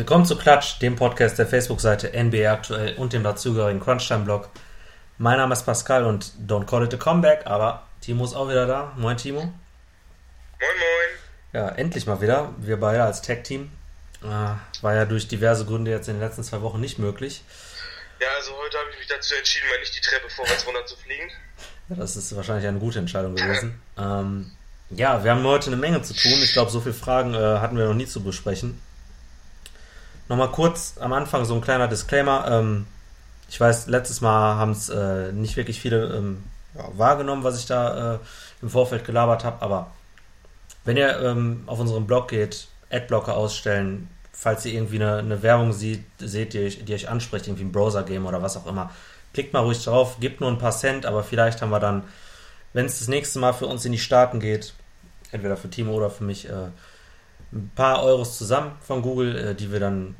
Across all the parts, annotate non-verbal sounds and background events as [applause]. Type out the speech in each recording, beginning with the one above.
Willkommen zu Klatsch, dem Podcast der Facebook-Seite NBA aktuell und dem dazugehörigen Crunchtime-Blog. Mein Name ist Pascal und don't call it a comeback, aber Timo ist auch wieder da. Moin Timo. Moin moin. Ja, endlich mal wieder. Wir beide als Tag-Team. Äh, war ja durch diverse Gründe jetzt in den letzten zwei Wochen nicht möglich. Ja, also heute habe ich mich dazu entschieden, mal nicht die Treppe vorwärts runter zu fliegen. Ja, das ist wahrscheinlich eine gute Entscheidung gewesen. ähm, ja, wir haben heute eine Menge zu tun. Ich glaube, so viele Fragen äh, hatten wir noch nie zu besprechen. Nochmal kurz am Anfang so ein kleiner Disclaimer. Ähm, ich weiß, letztes Mal haben es äh, nicht wirklich viele ähm, ja, wahrgenommen, was ich da äh, im Vorfeld gelabert habe, aber wenn ihr ähm, auf unserem Blog geht, Adblocker ausstellen, falls ihr irgendwie eine, eine Werbung sieht, seht, die, die euch anspricht, irgendwie ein Browser-Game oder was auch immer, klickt mal ruhig drauf, gebt nur ein paar Cent, aber vielleicht haben wir dann, wenn es das nächste Mal für uns in die Staaten geht, entweder für Timo oder für mich, äh, ein paar Euros zusammen von Google, äh, die wir dann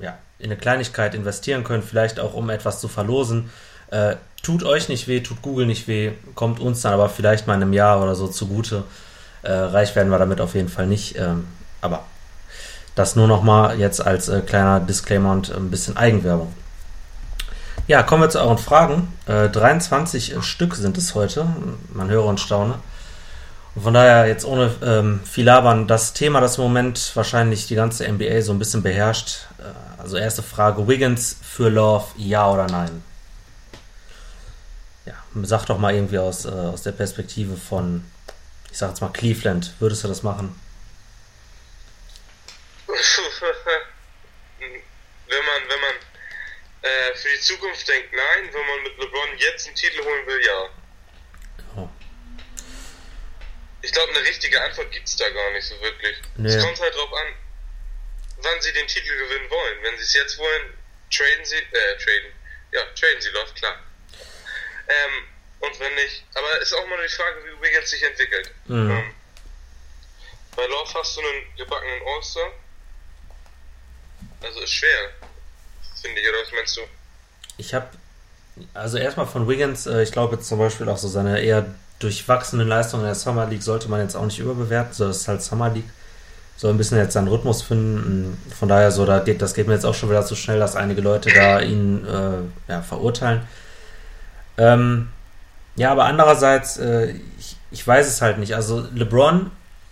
ja, in eine Kleinigkeit investieren können, vielleicht auch um etwas zu verlosen. Äh, tut euch nicht weh, tut Google nicht weh, kommt uns dann aber vielleicht mal in einem Jahr oder so zugute. Äh, reich werden wir damit auf jeden Fall nicht. Ähm, aber das nur noch mal jetzt als äh, kleiner Disclaimer und ein bisschen Eigenwerbung. Ja, kommen wir zu euren Fragen. 23 äh, Stück sind es heute. Man höre und staune. Von daher jetzt ohne ähm, viel labern, das Thema, das im Moment wahrscheinlich die ganze NBA so ein bisschen beherrscht. Äh, also erste Frage, Wiggins für Love, ja oder nein? Ja, sag doch mal irgendwie aus, äh, aus der Perspektive von, ich sag jetzt mal Cleveland, würdest du das machen? [laughs] wenn man, wenn man äh, für die Zukunft denkt, nein, wenn man mit LeBron jetzt einen Titel holen will, ja. Ich glaube, eine richtige Antwort gibt es da gar nicht so wirklich. Nee. Es kommt halt drauf an, wann sie den Titel gewinnen wollen. Wenn sie es jetzt wollen, traden sie, äh, traden. Ja, traden sie, läuft klar. Ähm, und wenn nicht, aber es ist auch mal die Frage, wie Wiggins sich entwickelt. Mhm. Ähm, bei Love hast du einen gebackenen All-Star. Also ist schwer, finde ich, oder was meinst du? Ich habe, also erstmal von Wiggins, äh, ich glaube jetzt zum Beispiel auch so seine eher durchwachsene Leistung in der Summer League sollte man jetzt auch nicht überbewerten. So, das ist halt Summer League. Soll ein bisschen jetzt seinen Rhythmus finden. Von daher, so, da geht, das geht mir jetzt auch schon wieder so schnell, dass einige Leute da ihn äh, ja, verurteilen. Ähm, ja, aber andererseits, äh, ich, ich weiß es halt nicht. Also LeBron,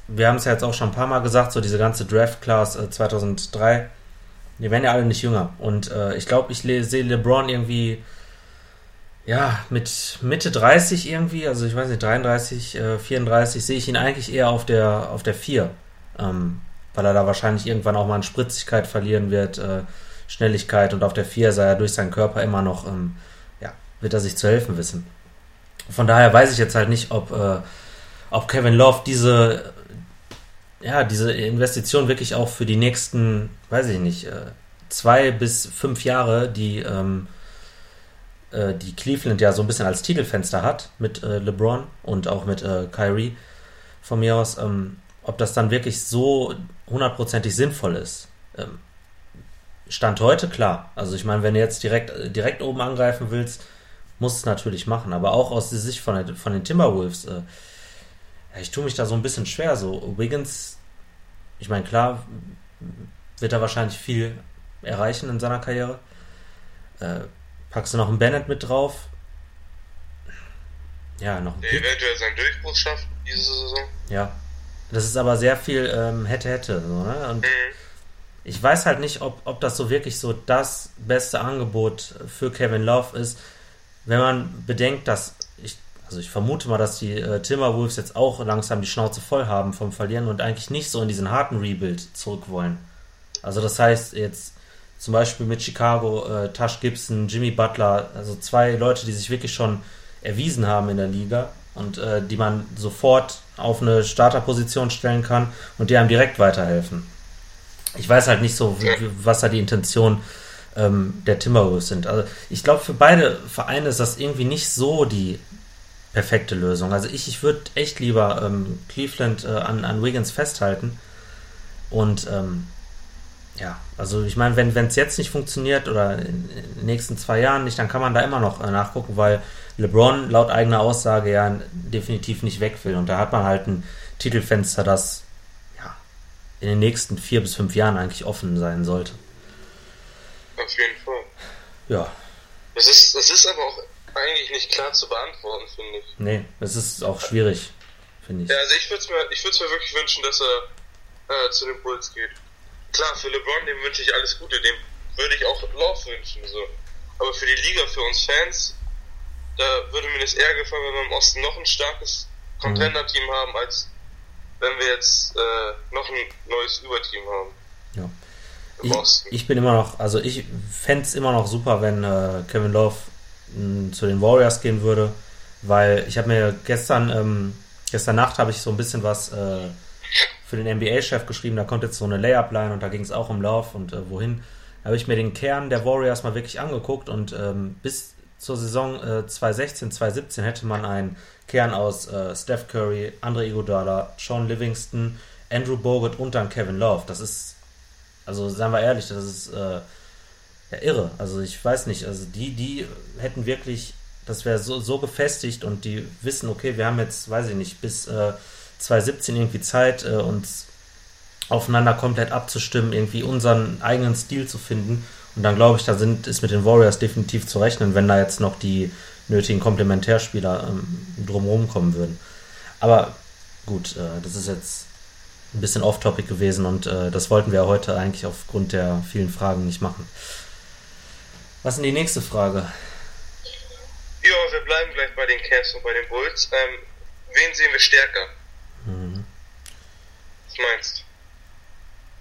wir haben es ja jetzt auch schon ein paar Mal gesagt, so diese ganze Draft-Class äh, 2003, die werden ja alle nicht jünger. Und äh, ich glaube, ich sehe LeBron irgendwie ja, mit Mitte 30 irgendwie, also ich weiß nicht, 33, äh, 34, sehe ich ihn eigentlich eher auf der, auf der 4. Ähm, weil er da wahrscheinlich irgendwann auch mal an Spritzigkeit verlieren wird, äh, Schnelligkeit und auf der 4 sei er durch seinen Körper immer noch, ähm, ja, wird er sich zu helfen wissen. Von daher weiß ich jetzt halt nicht, ob, äh, ob Kevin Love diese, ja, diese Investition wirklich auch für die nächsten, weiß ich nicht, äh, zwei bis fünf Jahre, die, ähm, äh, die Cleveland ja so ein bisschen als Titelfenster hat mit äh, LeBron und auch mit äh, Kyrie von mir aus, ähm, ob das dann wirklich so hundertprozentig sinnvoll ist. Ähm, Stand heute klar. Also ich meine, wenn du jetzt direkt, äh, direkt oben angreifen willst, musst du es natürlich machen. Aber auch aus der Sicht von, von den Timberwolves, äh, ich tue mich da so ein bisschen schwer. So Wiggins, ich meine, klar, wird er wahrscheinlich viel erreichen in seiner Karriere. Äh, Packst du noch einen Bennett mit drauf? Ja, noch ein Der eventuell seinen Durchbruch schafft diese Saison. Ja. Das ist aber sehr viel ähm, hätte, hätte. So, ne? Und mhm. ich weiß halt nicht, ob, ob das so wirklich so das beste Angebot für Kevin Love ist, wenn man bedenkt, dass ich, also ich vermute mal, dass die äh, Timberwolves jetzt auch langsam die Schnauze voll haben vom Verlieren und eigentlich nicht so in diesen harten Rebuild zurück wollen. Also das heißt, jetzt zum Beispiel mit Chicago, äh, Tash Gibson, Jimmy Butler, also zwei Leute, die sich wirklich schon erwiesen haben in der Liga und äh, die man sofort auf eine Starterposition stellen kann und die einem direkt weiterhelfen. Ich weiß halt nicht so, was da die Intention ähm, der Timberwolves sind. Also ich glaube, für beide Vereine ist das irgendwie nicht so die perfekte Lösung. Also ich, ich würde echt lieber ähm, Cleveland äh, an, an Wiggins festhalten und ähm, ja, also ich meine, wenn es jetzt nicht funktioniert oder in, den nächsten zwei Jahren nicht, dann kann man da immer noch äh, nachgucken, weil LeBron laut eigener Aussage ja definitiv nicht weg will. Und da hat man halt ein Titelfenster, das ja in den nächsten vier bis fünf Jahren eigentlich offen sein sollte. Auf jeden Fall. Ja. Das ist, das ist aber auch eigentlich nicht klar zu beantworten, finde ich. Nee, es ist auch schwierig, finde ich. Ja, also ich würde es mir, mir wirklich wünschen, dass er äh, zu den Bulls geht. Klar, für LeBron, dem wünsche ich alles Gute, dem würde ich auch Love wünschen, so. Aber für die Liga, für uns Fans, da würde mir das eher gefallen, wenn wir im Osten noch ein starkes Contender-Team haben, als wenn wir jetzt äh, noch ein neues Überteam haben. Ja. Ich, ich, bin immer noch, also ich fände es immer noch super, wenn äh, Kevin Love mh, zu den Warriors gehen würde, weil ich habe mir gestern, ähm, gestern Nacht habe ich so ein bisschen was äh, für den NBA-Chef geschrieben, da kommt jetzt so eine Layup-Line und da ging es auch um Love und äh, wohin. Da habe ich mir den Kern der Warriors mal wirklich angeguckt und ähm, bis zur Saison äh, 2016, 2017 hätte man einen Kern aus äh, Steph Curry, Andre Iguodala, Sean Livingston, Andrew Bogut und dann Kevin Love. Das ist also seien wir ehrlich, das ist äh, ja irre. Also ich weiß nicht, also die, die hätten wirklich, das wäre so, so gefestigt und die wissen, okay, wir haben jetzt, weiß ich nicht, bis äh, 2017 irgendwie Zeit, äh, uns aufeinander komplett abzustimmen, irgendwie unseren eigenen Stil zu finden. Und dann glaube ich, da sind, ist mit den Warriors definitiv zu rechnen, wenn da jetzt noch die nötigen Komplementärspieler ähm, drumherum kommen würden. Aber gut, äh, das ist jetzt ein bisschen off-topic gewesen und äh, das wollten wir heute eigentlich aufgrund der vielen Fragen nicht machen. Was ist denn die nächste Frage? Ja, wir bleiben gleich bei den Cavs und bei den Bulls. Ähm, wen sehen wir stärker? Was meinst?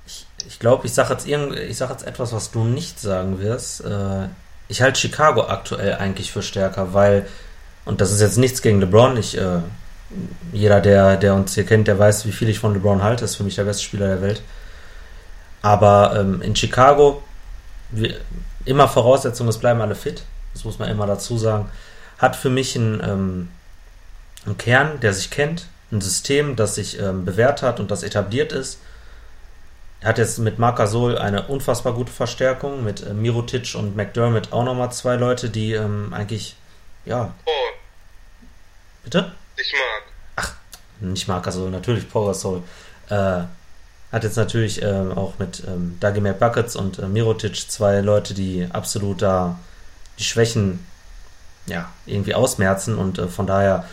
Ich, ich glaube, ich sage jetzt, irgend, sag jetzt etwas, was du nicht sagen wirst. Äh, ich halte Chicago aktuell eigentlich für stärker, weil, und das ist jetzt nichts gegen LeBron, ich äh, jeder, der, der uns hier kennt, der weiß, wie viel ich von LeBron halte. Ist für mich der beste Spieler der Welt. Aber ähm, in Chicago, wir, immer Voraussetzung, es bleiben alle fit. Das muss man immer dazu sagen. Hat für mich einen, ähm, einen Kern, der sich kennt, ein System, das sich ähm, bewährt hat und das etabliert ist. Er hat jetzt mit Marc Gasol eine unfassbar gute Verstärkung, mit äh, Mirotic und McDermott auch nochmal zwei Leute, die ähm, eigentlich, ja. Oh. Bitte? Ich mag. Ach, nicht mag, also natürlich Power Soul. Äh, hat jetzt natürlich äh, auch mit ähm, Dagimir Buckets und äh, Mirotic zwei Leute, die absolut da die Schwächen ja, irgendwie ausmerzen und äh, von daher,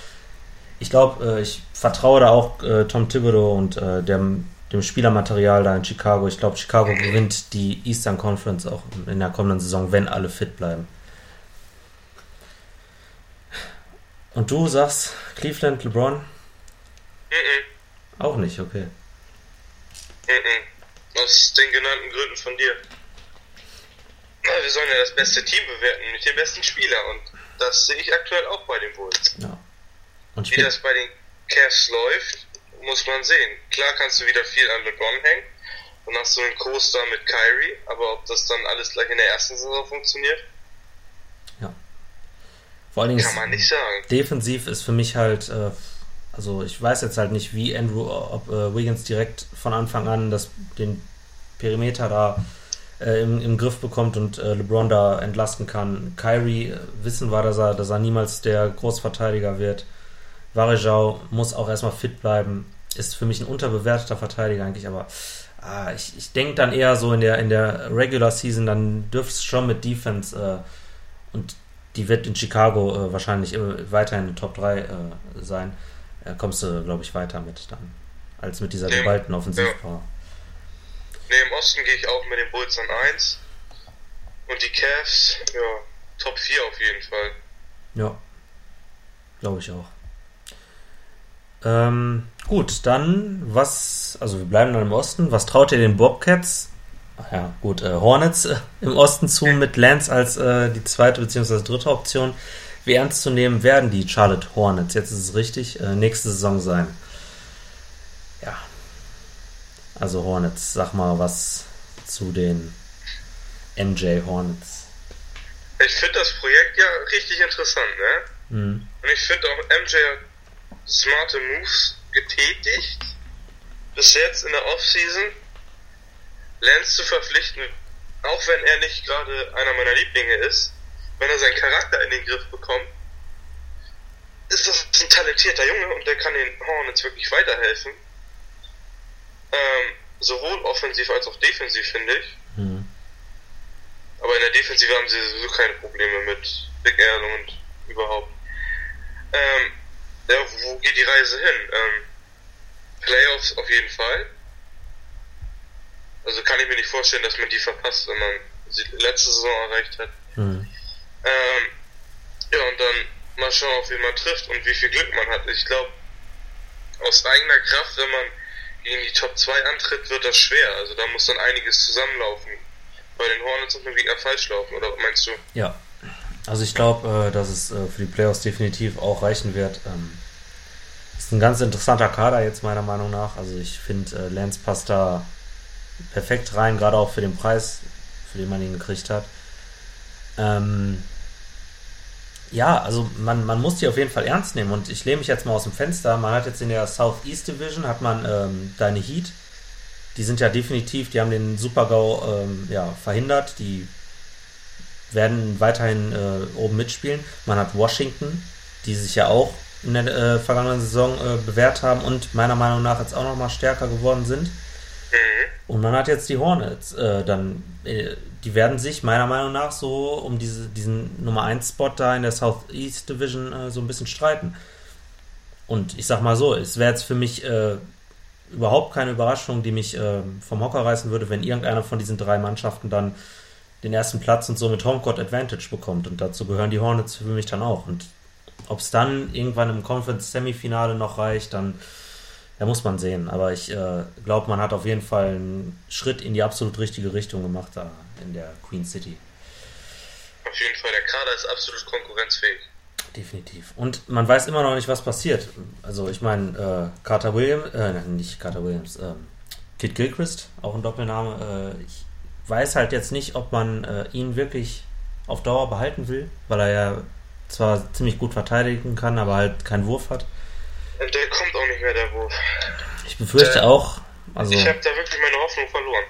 ich glaube, äh, ich vertraue da auch äh, Tom Thibodeau und äh, dem, dem Spielermaterial da in Chicago. Ich glaube, Chicago gewinnt die Eastern Conference auch in der kommenden Saison, wenn alle fit bleiben. Und du sagst Cleveland, LeBron? Mhm. Auch nicht, okay. Mhm. Aus den genannten Gründen von dir. Wir sollen ja das beste Team bewerten mit den besten Spielern und das sehe ich aktuell auch bei den Bulls. Ja. Und Wie das bei den Cavs läuft, muss man sehen. Klar kannst du wieder viel an LeBron hängen. Dann hast du einen Coaster mit Kyrie, aber ob das dann alles gleich in der ersten Saison funktioniert, vor allen Dingen Kann man nicht sagen. Defensiv ist für mich halt, äh, also ich weiß jetzt halt nicht, wie Andrew, ob äh, Wiggins direkt von Anfang an das, den Perimeter da äh, im, im Griff bekommt und LeBron da entlasten kann. Kyrie wissen war, dass er, dass er niemals der Großverteidiger wird. Varejao muss auch erstmal fit bleiben. Ist für mich ein unterbewerteter Verteidiger eigentlich, aber ah, ich, ich denke dann eher so in der, in der Regular Season, dann dürfte es schon mit Defense äh, und die wird in Chicago äh, wahrscheinlich weiterhin in Top 3 äh, sein. Äh, kommst du, glaube ich, weiter mit dann, als mit dieser nee, geballten Offensivpower. Ja. Nee, im Osten gehe ich auch mit den Bulls an 1. Und die Cavs, ja, Top 4 auf jeden Fall. Ja, glaube ich auch. Ähm, gut, dann was, also wir bleiben dann im Osten. Was traut ihr den Bobcats ja, gut, äh, Hornets äh, im Osten zu mit Lance als äh, die zweite bzw. dritte Option. Wie ernst zu nehmen werden die Charlotte Hornets, jetzt ist es richtig, äh, nächste Saison sein. Ja. Also Hornets, sag mal was zu den MJ Hornets. Ich finde das Projekt ja richtig interessant, ne? Mhm. Und ich finde auch MJ smarte Moves getätigt. Bis jetzt in der Offseason Lance zu verpflichten, auch wenn er nicht gerade einer meiner Lieblinge ist, wenn er seinen Charakter in den Griff bekommt, ist das ein talentierter Junge und der kann den Hornets wirklich weiterhelfen. Ähm, sowohl offensiv als auch defensiv, finde ich. Mhm. Aber in der Defensive haben sie sowieso keine Probleme mit Big Al und überhaupt. Ähm, ja, wo geht die Reise hin? Ähm, Playoffs auf jeden Fall. Also kann ich mir nicht vorstellen, dass man die verpasst, wenn man sie letzte Saison erreicht hat. Mhm. Ähm, ja, und dann mal schauen, auf wen man trifft und wie viel Glück man hat. Ich glaube, aus eigener Kraft, wenn man gegen die Top 2 antritt, wird das schwer. Also da muss dann einiges zusammenlaufen. Bei den Hornets und dem Gegner falsch laufen, oder meinst du? Ja. Also ich glaube, äh, dass es äh, für die Playoffs definitiv auch reichen wird. Ähm, ein ganz interessanter Kader jetzt meiner Meinung nach. Also ich finde, äh, Lance passt da perfekt rein, gerade auch für den Preis, für den man ihn gekriegt hat. Ähm, ja, also man, man muss die auf jeden Fall ernst nehmen und ich lehne mich jetzt mal aus dem Fenster. Man hat jetzt in der Southeast Division hat man ähm, deine Heat. Die sind ja definitiv, die haben den Super-GAU ähm, ja, verhindert. Die werden weiterhin äh, oben mitspielen. Man hat Washington, die sich ja auch in der äh, vergangenen Saison äh, bewährt haben und meiner Meinung nach jetzt auch noch mal stärker geworden sind. Mhm. Und man hat jetzt die Hornets. Äh, dann, äh, die werden sich meiner Meinung nach so um diese, diesen Nummer 1 Spot da in der Southeast Division äh, so ein bisschen streiten. Und ich sag mal so, es wäre jetzt für mich äh, überhaupt keine Überraschung, die mich vom Hocker reißen würde, wenn irgendeiner von diesen drei Mannschaften dann den ersten Platz und so mit Homecourt Advantage bekommt. Und dazu gehören die Hornets für mich dann auch. Und ob es dann irgendwann im Conference Semifinale noch reicht, dann da muss man sehen. Aber ich äh, glaube, man hat auf jeden Fall einen Schritt in die absolut richtige Richtung gemacht da in der Queen City. Auf jeden Fall, der Kader ist absolut konkurrenzfähig. Definitiv. Und man weiß immer noch nicht, was passiert. Also ich meine, äh, Carter Williams, äh, nicht Carter Williams, äh, Kid Gilchrist, auch ein Doppelname. Äh, ich weiß halt jetzt nicht, ob man äh, ihn wirklich auf Dauer behalten will, weil er ja zwar ziemlich gut verteidigen kann, aber halt keinen Wurf hat. Der kommt auch nicht mehr, der Wurf. Ich befürchte der, auch. Also, ich habe da wirklich meine Hoffnung verloren.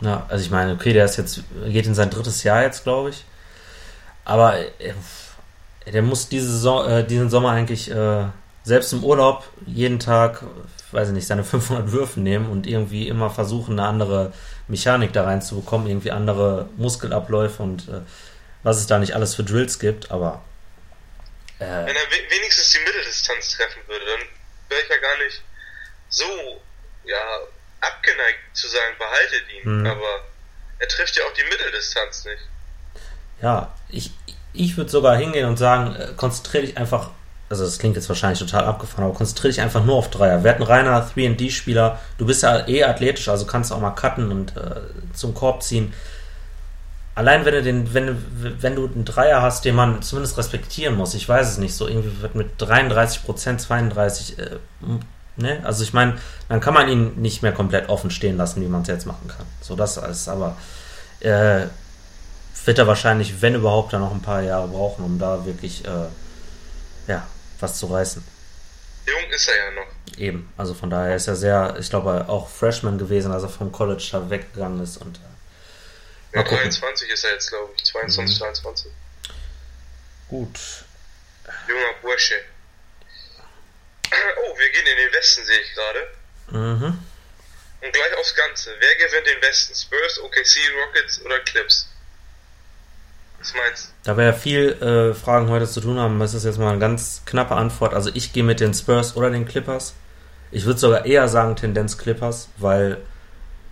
Ja, also ich meine, okay, der ist jetzt, geht in sein drittes Jahr jetzt, glaube ich. Aber äh, der muss diese Saison, äh, diesen Sommer eigentlich äh, selbst im Urlaub jeden Tag, weiß ich nicht, seine [laughs] 500 Würfe nehmen und irgendwie immer versuchen, eine andere Mechanik da reinzubekommen, irgendwie andere Muskelabläufe und äh, was es da nicht alles für Drills gibt, aber äh, Wenn er wenigstens die Mitteldistanz treffen würde, dann wäre ich ja gar nicht so ja, abgeneigt zu sagen, behaltet ihn. Mhm. Aber er trifft ja auch die Mitteldistanz nicht. Ja, ich, ich würde sogar hingehen und sagen, äh, konzentriere dich einfach, also das klingt jetzt wahrscheinlich total abgefahren, aber konzentriere dich einfach nur auf Dreier. Werd ein reiner 3D-Spieler, du bist ja eh athletisch, also kannst auch mal cutten und äh, zum Korb ziehen allein wenn du den, wenn, wenn du einen Dreier hast, den man zumindest respektieren muss, ich weiß es nicht, so irgendwie wird mit 33 Prozent, 32, äh, ne? Also ich meine, dann kann man ihn nicht mehr komplett offen stehen lassen, wie man es jetzt machen kann. So das alles, aber äh, wird er wahrscheinlich, wenn überhaupt, dann noch ein paar Jahre brauchen, um da wirklich, äh, ja, was zu reißen. Jung ist er ja noch. Eben, also von daher ist er sehr, ich glaube, auch Freshman gewesen, als er vom College da weggegangen ist und ja, 23 ist er jetzt, glaube ich. 22, mhm. 23. Gut. Junger Bursche. Oh, wir gehen in den Westen, sehe ich gerade. Mhm. Und gleich aufs Ganze. Wer gewinnt den Westen? Spurs, OKC, Rockets oder Clips? Was meinst du? Da wir ja viel äh, Fragen heute zu tun haben, ist das jetzt mal eine ganz knappe Antwort. Also ich gehe mit den Spurs oder den Clippers. Ich würde sogar eher sagen Tendenz Clippers, weil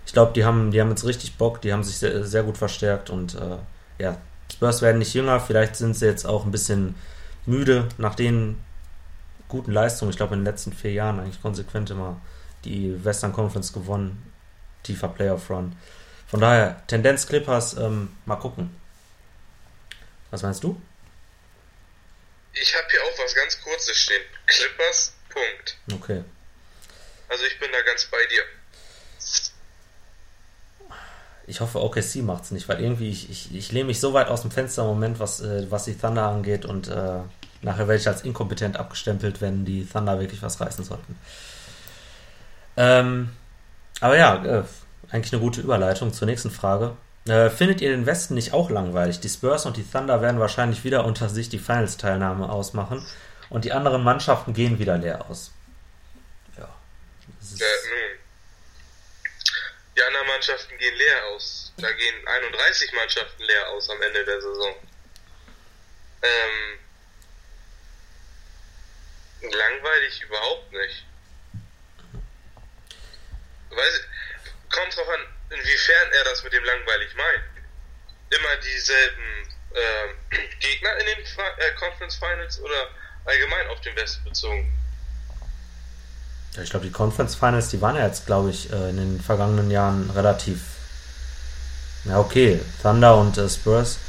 ich glaube, die haben, die haben jetzt richtig Bock, die haben sich sehr, sehr gut verstärkt und äh, ja, Spurs werden nicht jünger, vielleicht sind sie jetzt auch ein bisschen müde nach den guten Leistungen. Ich glaube, in den letzten vier Jahren eigentlich konsequent immer die Western Conference gewonnen, tiefer Playoff Run. Von daher, Tendenz Clippers, ähm, mal gucken. Was meinst du? Ich habe hier auch was ganz Kurzes stehen. Clippers, Punkt. Okay. Also ich bin da ganz bei dir ich hoffe, OKC macht es nicht, weil irgendwie ich, ich, ich lehne mich so weit aus dem Fenster im Moment, was, äh, was die Thunder angeht und äh, nachher werde ich als inkompetent abgestempelt, wenn die Thunder wirklich was reißen sollten. Ähm, aber ja, äh, eigentlich eine gute Überleitung zur nächsten Frage. Äh, findet ihr den Westen nicht auch langweilig? Die Spurs und die Thunder werden wahrscheinlich wieder unter sich die Finals-Teilnahme ausmachen und die anderen Mannschaften gehen wieder leer aus. Ja. ja nun, anderen Mannschaften gehen leer aus. Da gehen 31 Mannschaften leer aus am Ende der Saison. Ähm, langweilig überhaupt nicht. Weiß, kommt drauf an, inwiefern er das mit dem langweilig meint. Immer dieselben äh, [clears throat] Gegner in den äh, Conference Finals oder allgemein auf den Westen bezogen? Ja, ich glaube, die Conference Finals, die waren ja jetzt, glaube ich, äh, in den vergangenen Jahren relativ. Ja, okay. Thunder und äh, Spurs.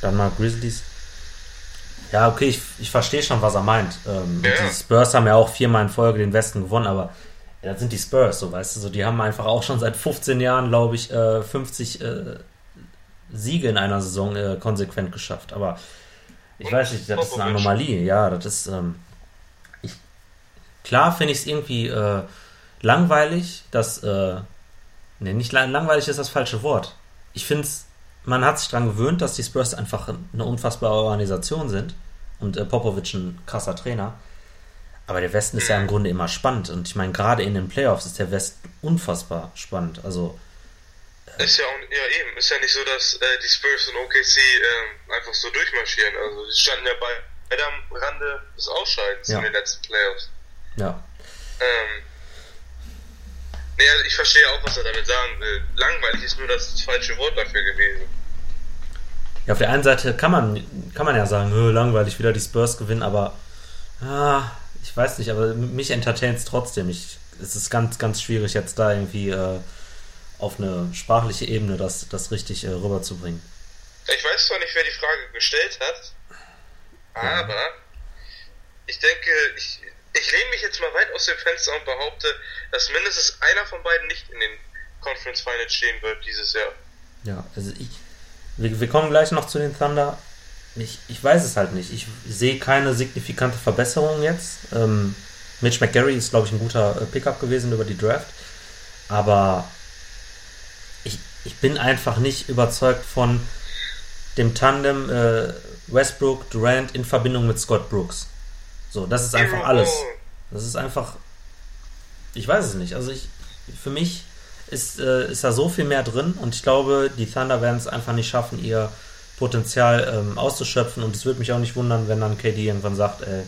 Dann mal Grizzlies. Ja, okay, ich, ich verstehe schon, was er meint. Ähm, ja. Die Spurs haben ja auch viermal in Folge den Westen gewonnen, aber ja, das sind die Spurs, so weißt du, so die haben einfach auch schon seit 15 Jahren, glaube ich, äh, 50 äh, Siege in einer Saison äh, konsequent geschafft. Aber ich Und weiß nicht, das ist eine Anomalie. Ja, das ist. Ähm, klar finde ich es irgendwie äh, langweilig, dass. Äh, ne, nicht langweilig ist das falsche Wort. Ich finde es. Man hat sich daran gewöhnt, dass die Spurs einfach eine unfassbare Organisation sind und äh, Popovic ein krasser Trainer. Aber der Westen ist ja im Grunde immer spannend. Und ich meine, gerade in den Playoffs ist der Westen unfassbar spannend. Also ist ja, auch, ja eben, ist ja nicht so, dass äh, die Spurs und OKC äh, einfach so durchmarschieren. Also die standen ja bei beide am Rande des Ausscheidens ja. in den letzten Playoffs. Ja. Ähm, nee, also ich verstehe auch, was er damit sagen will. Langweilig ist nur das falsche Wort dafür gewesen. Ja, auf der einen Seite kann man, kann man ja sagen, langweilig wieder die Spurs gewinnen, aber ah, ich weiß nicht, aber mich entertaint es trotzdem. Ich, es ist ganz, ganz schwierig jetzt da irgendwie äh, auf eine sprachliche Ebene das, das richtig äh, rüberzubringen. Ich weiß zwar nicht, wer die Frage gestellt hat, aber ja. ich denke, ich, ich lehne mich jetzt mal weit aus dem Fenster und behaupte, dass mindestens einer von beiden nicht in den Conference Finals stehen wird dieses Jahr. Ja, also ich. Wir, wir kommen gleich noch zu den Thunder. Ich, ich weiß es halt nicht. Ich sehe keine signifikante Verbesserung jetzt. Ähm, Mitch McGarry ist, glaube ich, ein guter äh, Pickup gewesen über die Draft. Aber ich bin einfach nicht überzeugt von dem Tandem äh, Westbrook, Durant in Verbindung mit Scott Brooks. So, das ist einfach alles. Das ist einfach. Ich weiß es nicht. Also ich, für mich ist, äh, ist da so viel mehr drin und ich glaube, die Thunder werden es einfach nicht schaffen, ihr Potenzial ähm, auszuschöpfen und es würde mich auch nicht wundern, wenn dann KD irgendwann sagt, ey,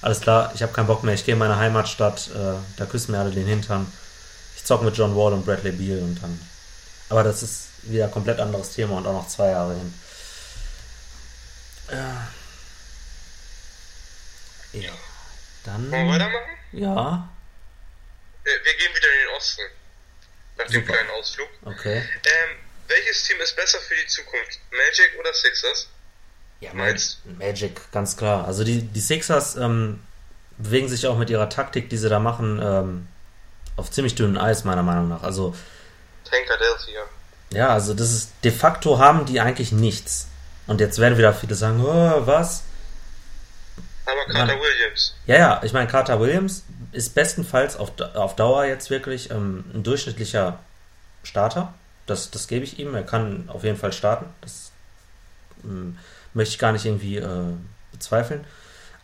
alles klar, ich habe keinen Bock mehr, ich gehe in meine Heimatstadt, äh, da küssen mir alle den Hintern. Ich zocke mit John Wall und Bradley Beal und dann aber das ist wieder ein komplett anderes Thema und auch noch zwei Jahre hin. Ja. Ja. Dann. Wollen wir weitermachen? Ja. Äh, wir gehen wieder in den Osten. Nach Super. dem kleinen Ausflug. Okay. Ähm, welches Team ist besser für die Zukunft? Magic oder Sixers? Ja, meinst Magic, ganz klar. Also die, die Sixers ähm, bewegen sich auch mit ihrer Taktik, die sie da machen, ähm, auf ziemlich dünnem Eis, meiner Meinung nach. Also Tankadelphia. Ja, also das ist de facto haben die eigentlich nichts. Und jetzt werden wieder viele sagen, oh, was? Aber Carter Williams. Ja, ja, ich meine, Carter Williams ist bestenfalls auf, auf Dauer jetzt wirklich ähm, ein durchschnittlicher Starter. Das, das gebe ich ihm. Er kann auf jeden Fall starten. Das ähm, möchte ich gar nicht irgendwie äh, bezweifeln.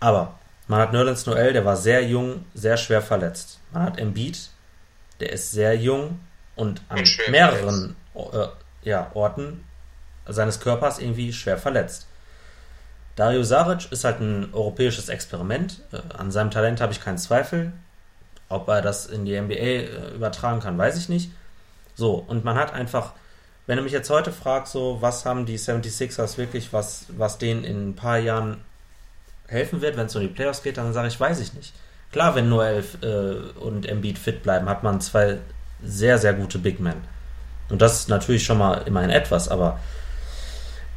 Aber man hat Nerlens Noel, der war sehr jung, sehr schwer verletzt. Man hat Embiid, der ist sehr jung, und an und mehreren äh, ja, Orten seines Körpers irgendwie schwer verletzt. Dario Saric ist halt ein europäisches Experiment. Äh, an seinem Talent habe ich keinen Zweifel. Ob er das in die NBA äh, übertragen kann, weiß ich nicht. So, und man hat einfach, wenn du mich jetzt heute fragst, so, was haben die 76ers wirklich, was, was denen in ein paar Jahren helfen wird, wenn es um die Playoffs geht, dann sage ich, weiß ich nicht. Klar, wenn nur Elf äh, und Embiid fit bleiben, hat man zwei sehr, sehr gute Big Men. Und das ist natürlich schon mal immerhin etwas, aber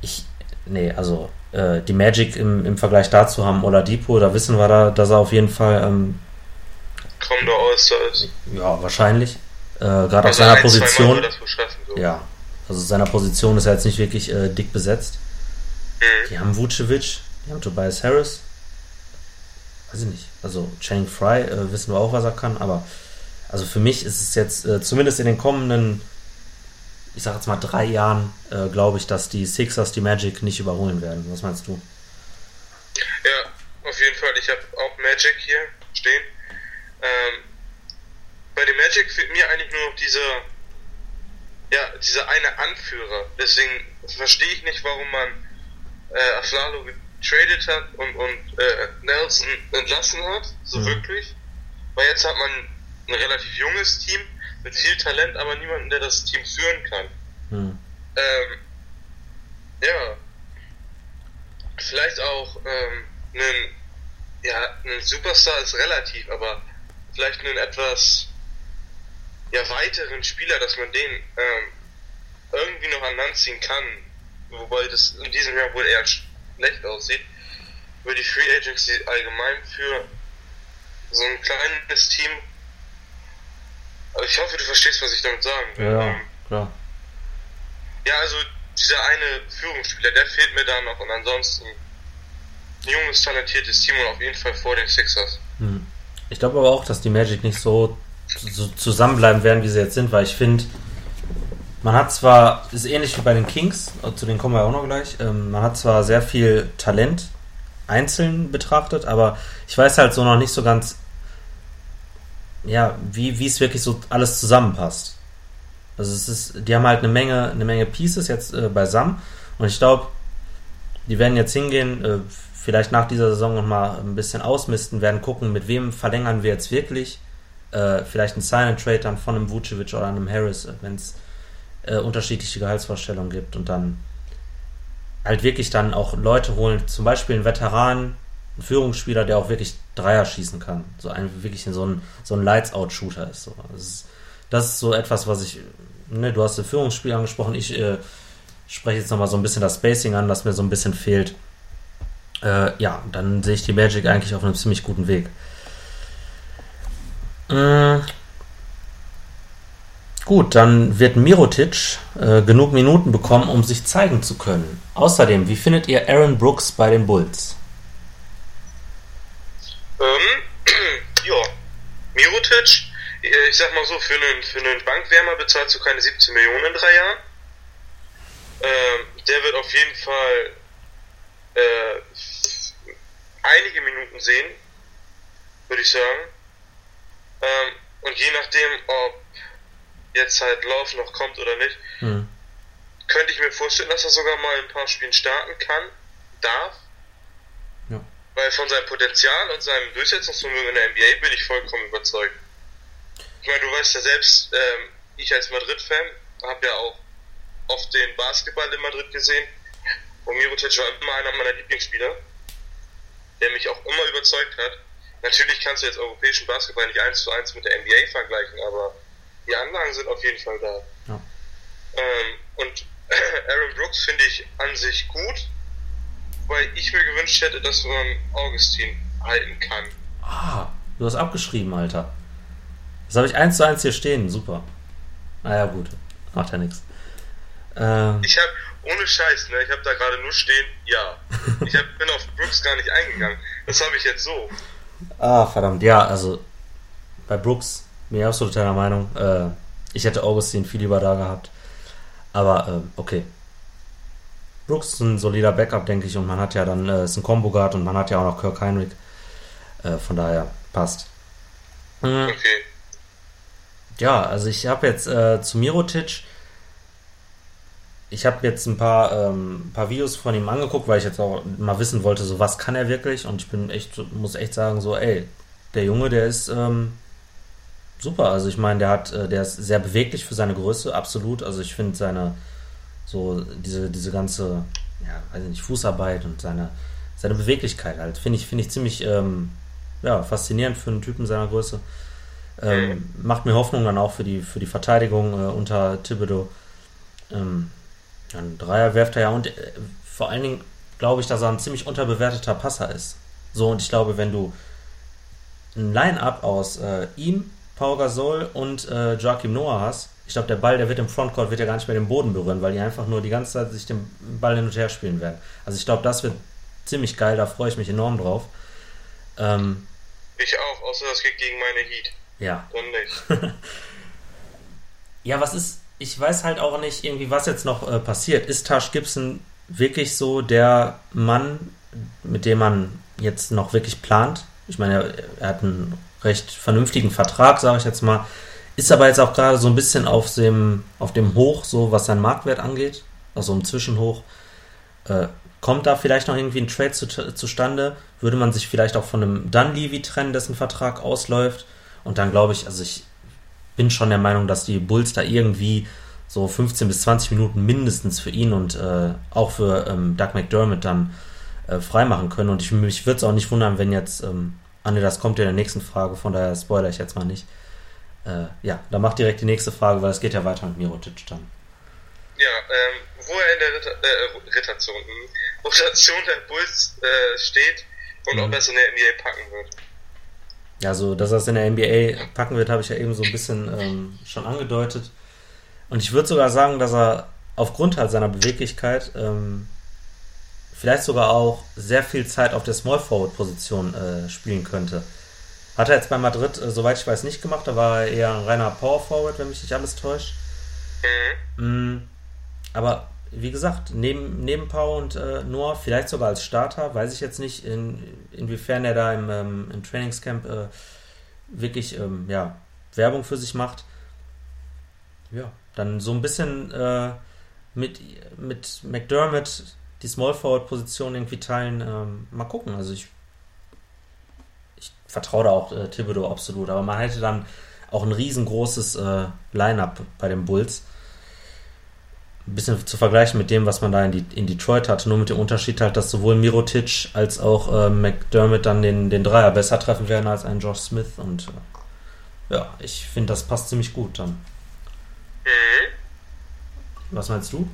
ich, nee, also äh, die Magic im, im Vergleich dazu haben Oladipo, da wissen wir da, dass er auf jeden Fall ähm, kaum der all ist. Ja, wahrscheinlich. Äh, Gerade also auf seiner ein, Position. Schaffen, so. Ja, also seiner Position ist er jetzt nicht wirklich äh, dick besetzt. Mhm. Die haben Vucevic, die haben Tobias Harris. Weiß ich nicht. Also Channing Fry äh, wissen wir auch, was er kann, aber also für mich ist es jetzt äh, zumindest in den kommenden, ich sag jetzt mal drei Jahren, äh, glaube ich, dass die Sixers die Magic nicht überholen werden. Was meinst du? Ja, auf jeden Fall. Ich habe auch Magic hier stehen. Ähm, bei den Magic fehlt mir eigentlich nur noch dieser ja, dieser eine Anführer. Deswegen verstehe ich nicht, warum man äh, Aflalo getradet hat und, und äh, Nelson entlassen hat, so mhm. wirklich. Weil jetzt hat man ein relativ junges Team mit viel Talent, aber niemanden, der das Team führen kann. Mhm. Ähm, ja. Vielleicht auch ähm, einen, ja, ein Superstar ist relativ, aber vielleicht einen etwas ja, weiteren Spieler, dass man den ähm, irgendwie noch an Land ziehen kann, wobei das in diesem Jahr wohl eher schlecht aussieht, würde die Free Agency allgemein für so ein kleines Team. Also ich hoffe, du verstehst, was ich damit sagen will. Ja, ähm, klar. Ja, also dieser eine Führungsspieler, der fehlt mir da noch und ansonsten ein junges, talentiertes Team und auf jeden Fall vor den Sixers. Hm. Ich glaube aber auch, dass die Magic nicht so, so zusammenbleiben werden, wie sie jetzt sind, weil ich finde, man hat zwar, ist ähnlich wie bei den Kings, zu denen kommen wir auch noch gleich, ähm, man hat zwar sehr viel Talent einzeln betrachtet, aber ich weiß halt so noch nicht so ganz, ja, wie, wie es wirklich so alles zusammenpasst. Also es ist, die haben halt eine Menge, eine Menge Pieces jetzt äh, beisammen und ich glaube, die werden jetzt hingehen, äh, vielleicht nach dieser Saison nochmal ein bisschen ausmisten, werden gucken, mit wem verlängern wir jetzt wirklich. Äh, vielleicht ein Sign-and-Trade dann von einem Vucevic oder einem Harris, äh, wenn es äh, unterschiedliche Gehaltsvorstellungen gibt und dann halt wirklich dann auch Leute holen, zum Beispiel einen Veteran, einen Führungsspieler, der auch wirklich Dreier schießen kann. So ein wirklich so ein, so ein Lights-Out-Shooter ist. So. Das ist. Das ist so etwas, was ich. Ne, du hast das Führungsspiel angesprochen. Ich äh, spreche jetzt nochmal so ein bisschen das Spacing an, das mir so ein bisschen fehlt. Äh, ja, dann sehe ich die Magic eigentlich auf einem ziemlich guten Weg. Äh, Gut, dann wird Mirotic äh, genug Minuten bekommen, um sich zeigen zu können. Außerdem, wie findet ihr Aaron Brooks bei den Bulls? Ähm, [clears throat] ja, Mirotic, äh, ich sag mal so, für einen, für einen Bankwärmer bezahlst du keine 17 Millionen in drei Jahren. Ähm, der wird auf jeden Fall äh, einige Minuten sehen, würde ich sagen. Ähm, und je nachdem, ob jetzt halt Lauf noch kommt oder nicht, hm. könnte ich mir vorstellen, dass er sogar mal ein paar Spielen starten kann, darf. Weil von seinem Potenzial und seinem Durchsetzungsvermögen in der NBA bin ich vollkommen überzeugt. Ich meine, du weißt ja selbst, ähm, ich als Madrid-Fan habe ja auch oft den Basketball in Madrid gesehen. Und Mirotic war immer einer meiner Lieblingsspieler, der mich auch immer überzeugt hat. Natürlich kannst du jetzt europäischen Basketball nicht eins zu eins mit der NBA vergleichen, aber die Anlagen sind auf jeden Fall da. Ja. Ähm, und [laughs] Aaron Brooks finde ich an sich gut, weil ich mir gewünscht hätte, dass man Augustin halten kann. Ah, du hast abgeschrieben, Alter. Das habe ich eins zu eins hier stehen, super. Naja, gut, macht ja nichts. Ähm, ich habe, ohne Scheiß, ne, ich habe da gerade nur stehen, ja. Ich hab, bin auf Brooks gar nicht eingegangen. Das habe ich jetzt so. Ah, verdammt, ja, also bei Brooks ich absolut deiner Meinung. Äh, ich hätte Augustin viel lieber da gehabt. Aber äh, okay. Brooks ist ein solider Backup, denke ich, und man hat ja dann, äh, ist ein Combo Guard und man hat ja auch noch Kirk Heinrich. Äh, von daher passt. Mhm. Okay. Ja, also ich habe jetzt äh, zu Mirotic, ich habe jetzt ein paar, ähm, paar Videos von ihm angeguckt, weil ich jetzt auch mal wissen wollte, so was kann er wirklich und ich bin echt, muss echt sagen, so, ey, der Junge, der ist, ähm, super. Also ich meine, der hat, äh, der ist sehr beweglich für seine Größe, absolut. Also ich finde seine, so diese, diese ganze, ja, weiß nicht, Fußarbeit und seine, seine Beweglichkeit halt, finde ich, finde ich ziemlich, ähm, ja, faszinierend für einen Typen seiner Größe. Ähm, macht mir Hoffnung dann auch für die, für die Verteidigung äh, unter Thibodeau. Ähm, ein Dreier werft er ja und äh, vor allen Dingen glaube ich, dass er ein ziemlich unterbewerteter Passer ist. So, und ich glaube, wenn du ein Line-Up aus äh, ihm, Pau Gasol und äh, Joachim Noah hast, ich glaube, der Ball, der wird im Frontcourt, wird ja gar nicht mehr den Boden berühren, weil die einfach nur die ganze Zeit sich den Ball hin und her spielen werden. Also ich glaube, das wird ziemlich geil, da freue ich mich enorm drauf. Ähm, ich auch, außer das geht gegen meine Heat. Ja. Dann nicht. [laughs] ja, was ist, ich weiß halt auch nicht irgendwie, was jetzt noch äh, passiert. Ist Tash Gibson wirklich so der Mann, mit dem man jetzt noch wirklich plant? Ich meine, er, er hat einen recht vernünftigen Vertrag, sage ich jetzt mal. Ist aber jetzt auch gerade so ein bisschen auf dem, auf dem Hoch, so was sein Marktwert angeht, also im Zwischenhoch. Äh, kommt da vielleicht noch irgendwie ein Trade zu, zustande? Würde man sich vielleicht auch von einem Dunleavy trennen, dessen Vertrag ausläuft? Und dann glaube ich, also ich bin schon der Meinung, dass die Bulls da irgendwie so 15 bis 20 Minuten mindestens für ihn und äh, auch für ähm, Doug McDermott dann äh, freimachen können. Und ich, mich würde es auch nicht wundern, wenn jetzt, ähm, Anne, das kommt ja in der nächsten Frage, von daher spoiler ich jetzt mal nicht. Äh, ja, dann mach direkt die nächste Frage, weil es geht ja weiter mit Mirotic dann. Ja, ähm, wo er in der Ritter, äh, Rotation, hm, Rotation der Bulls äh, steht und mhm. ob er es in der NBA packen wird. Ja, so, dass er es in der NBA packen wird, habe ich ja eben so ein bisschen ähm, schon angedeutet. Und ich würde sogar sagen, dass er aufgrund halt seiner Beweglichkeit ähm, vielleicht sogar auch sehr viel Zeit auf der Small Forward Position äh, spielen könnte. Hat er jetzt bei Madrid, äh, soweit ich weiß, nicht gemacht. Da war er eher ein reiner Power Forward, wenn mich nicht alles täuscht. Mhm. Mm, aber wie gesagt, neben, neben Pau und äh, Noah, vielleicht sogar als Starter, weiß ich jetzt nicht, in, inwiefern er da im, ähm, im Trainingscamp äh, wirklich ähm, ja, Werbung für sich macht. Ja, dann so ein bisschen äh, mit, mit McDermott die Small Forward Position irgendwie teilen. Ähm, mal gucken. Also ich vertraue da auch äh, Thibodeau absolut, aber man hätte dann auch ein riesengroßes äh, Line-up bei den Bulls ein bisschen zu vergleichen mit dem, was man da in, die, in Detroit hatte, nur mit dem Unterschied halt, dass sowohl Mirotic als auch äh, McDermott dann den, den Dreier besser treffen werden als ein Josh Smith und äh, ja, ich finde, das passt ziemlich gut dann. Mhm. Was meinst du?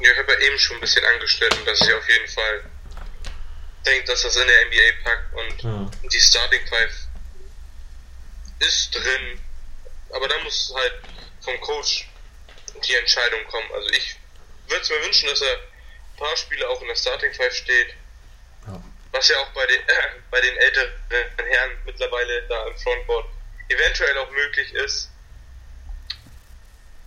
Ja, ich habe ja eben schon ein bisschen angestellt und dass ich auf jeden Fall denke, dass das in der NBA packt und ja. die Starting Five ist drin, aber da muss halt vom Coach die Entscheidung kommen. Also ich würde es mir wünschen, dass er ein paar Spiele auch in der Starting Five steht. Ja. Was ja auch bei den, äh, [clears throat] bei den älteren Herren mittlerweile da im Frontboard eventuell auch möglich ist.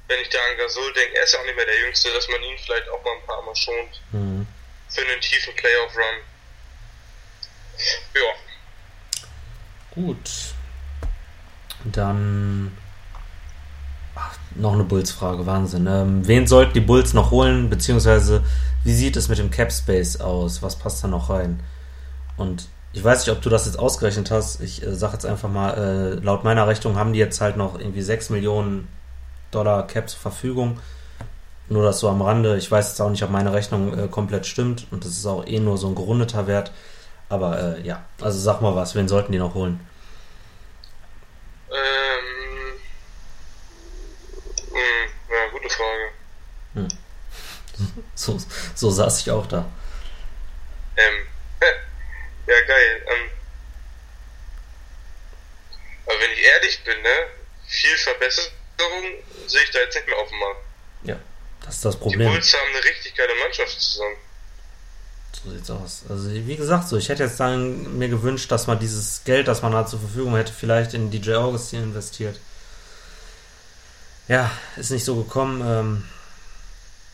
Wenn ich da an Gasol denke, er ist ja auch nicht mehr der Jüngste, dass man ihn vielleicht auch mal ein paar Mal schont. Mhm. Für einen tiefen Playoff-Run. Ja. Gut. Dann noch eine Bulls-Frage, Wahnsinn. Ähm, wen sollten die Bulls noch holen, beziehungsweise wie sieht es mit dem Cap Space aus? Was passt da noch rein? Und ich weiß nicht, ob du das jetzt ausgerechnet hast. Ich äh, sage jetzt einfach mal, äh, laut meiner Rechnung haben die jetzt halt noch irgendwie 6 Millionen Dollar Cap zur Verfügung. Nur das so am Rande. Ich weiß jetzt auch nicht, ob meine Rechnung äh, komplett stimmt und das ist auch eh nur so ein gerundeter Wert. Aber äh, ja, also sag mal was, wen sollten die noch holen? So, so saß ich auch da. Ähm, ja, geil. Ähm, aber wenn ich ehrlich bin, ne, viel Verbesserung sehe ich da jetzt nicht mehr auf dem Markt. Ja, das ist das Problem. Die Bulls haben eine richtig geile Mannschaft zusammen. So sieht's aus. Also wie gesagt, so ich hätte jetzt dann mir gewünscht, dass man dieses Geld, das man da zur Verfügung hätte, vielleicht in DJ Augustin investiert. Ja, ist nicht so gekommen. Ähm,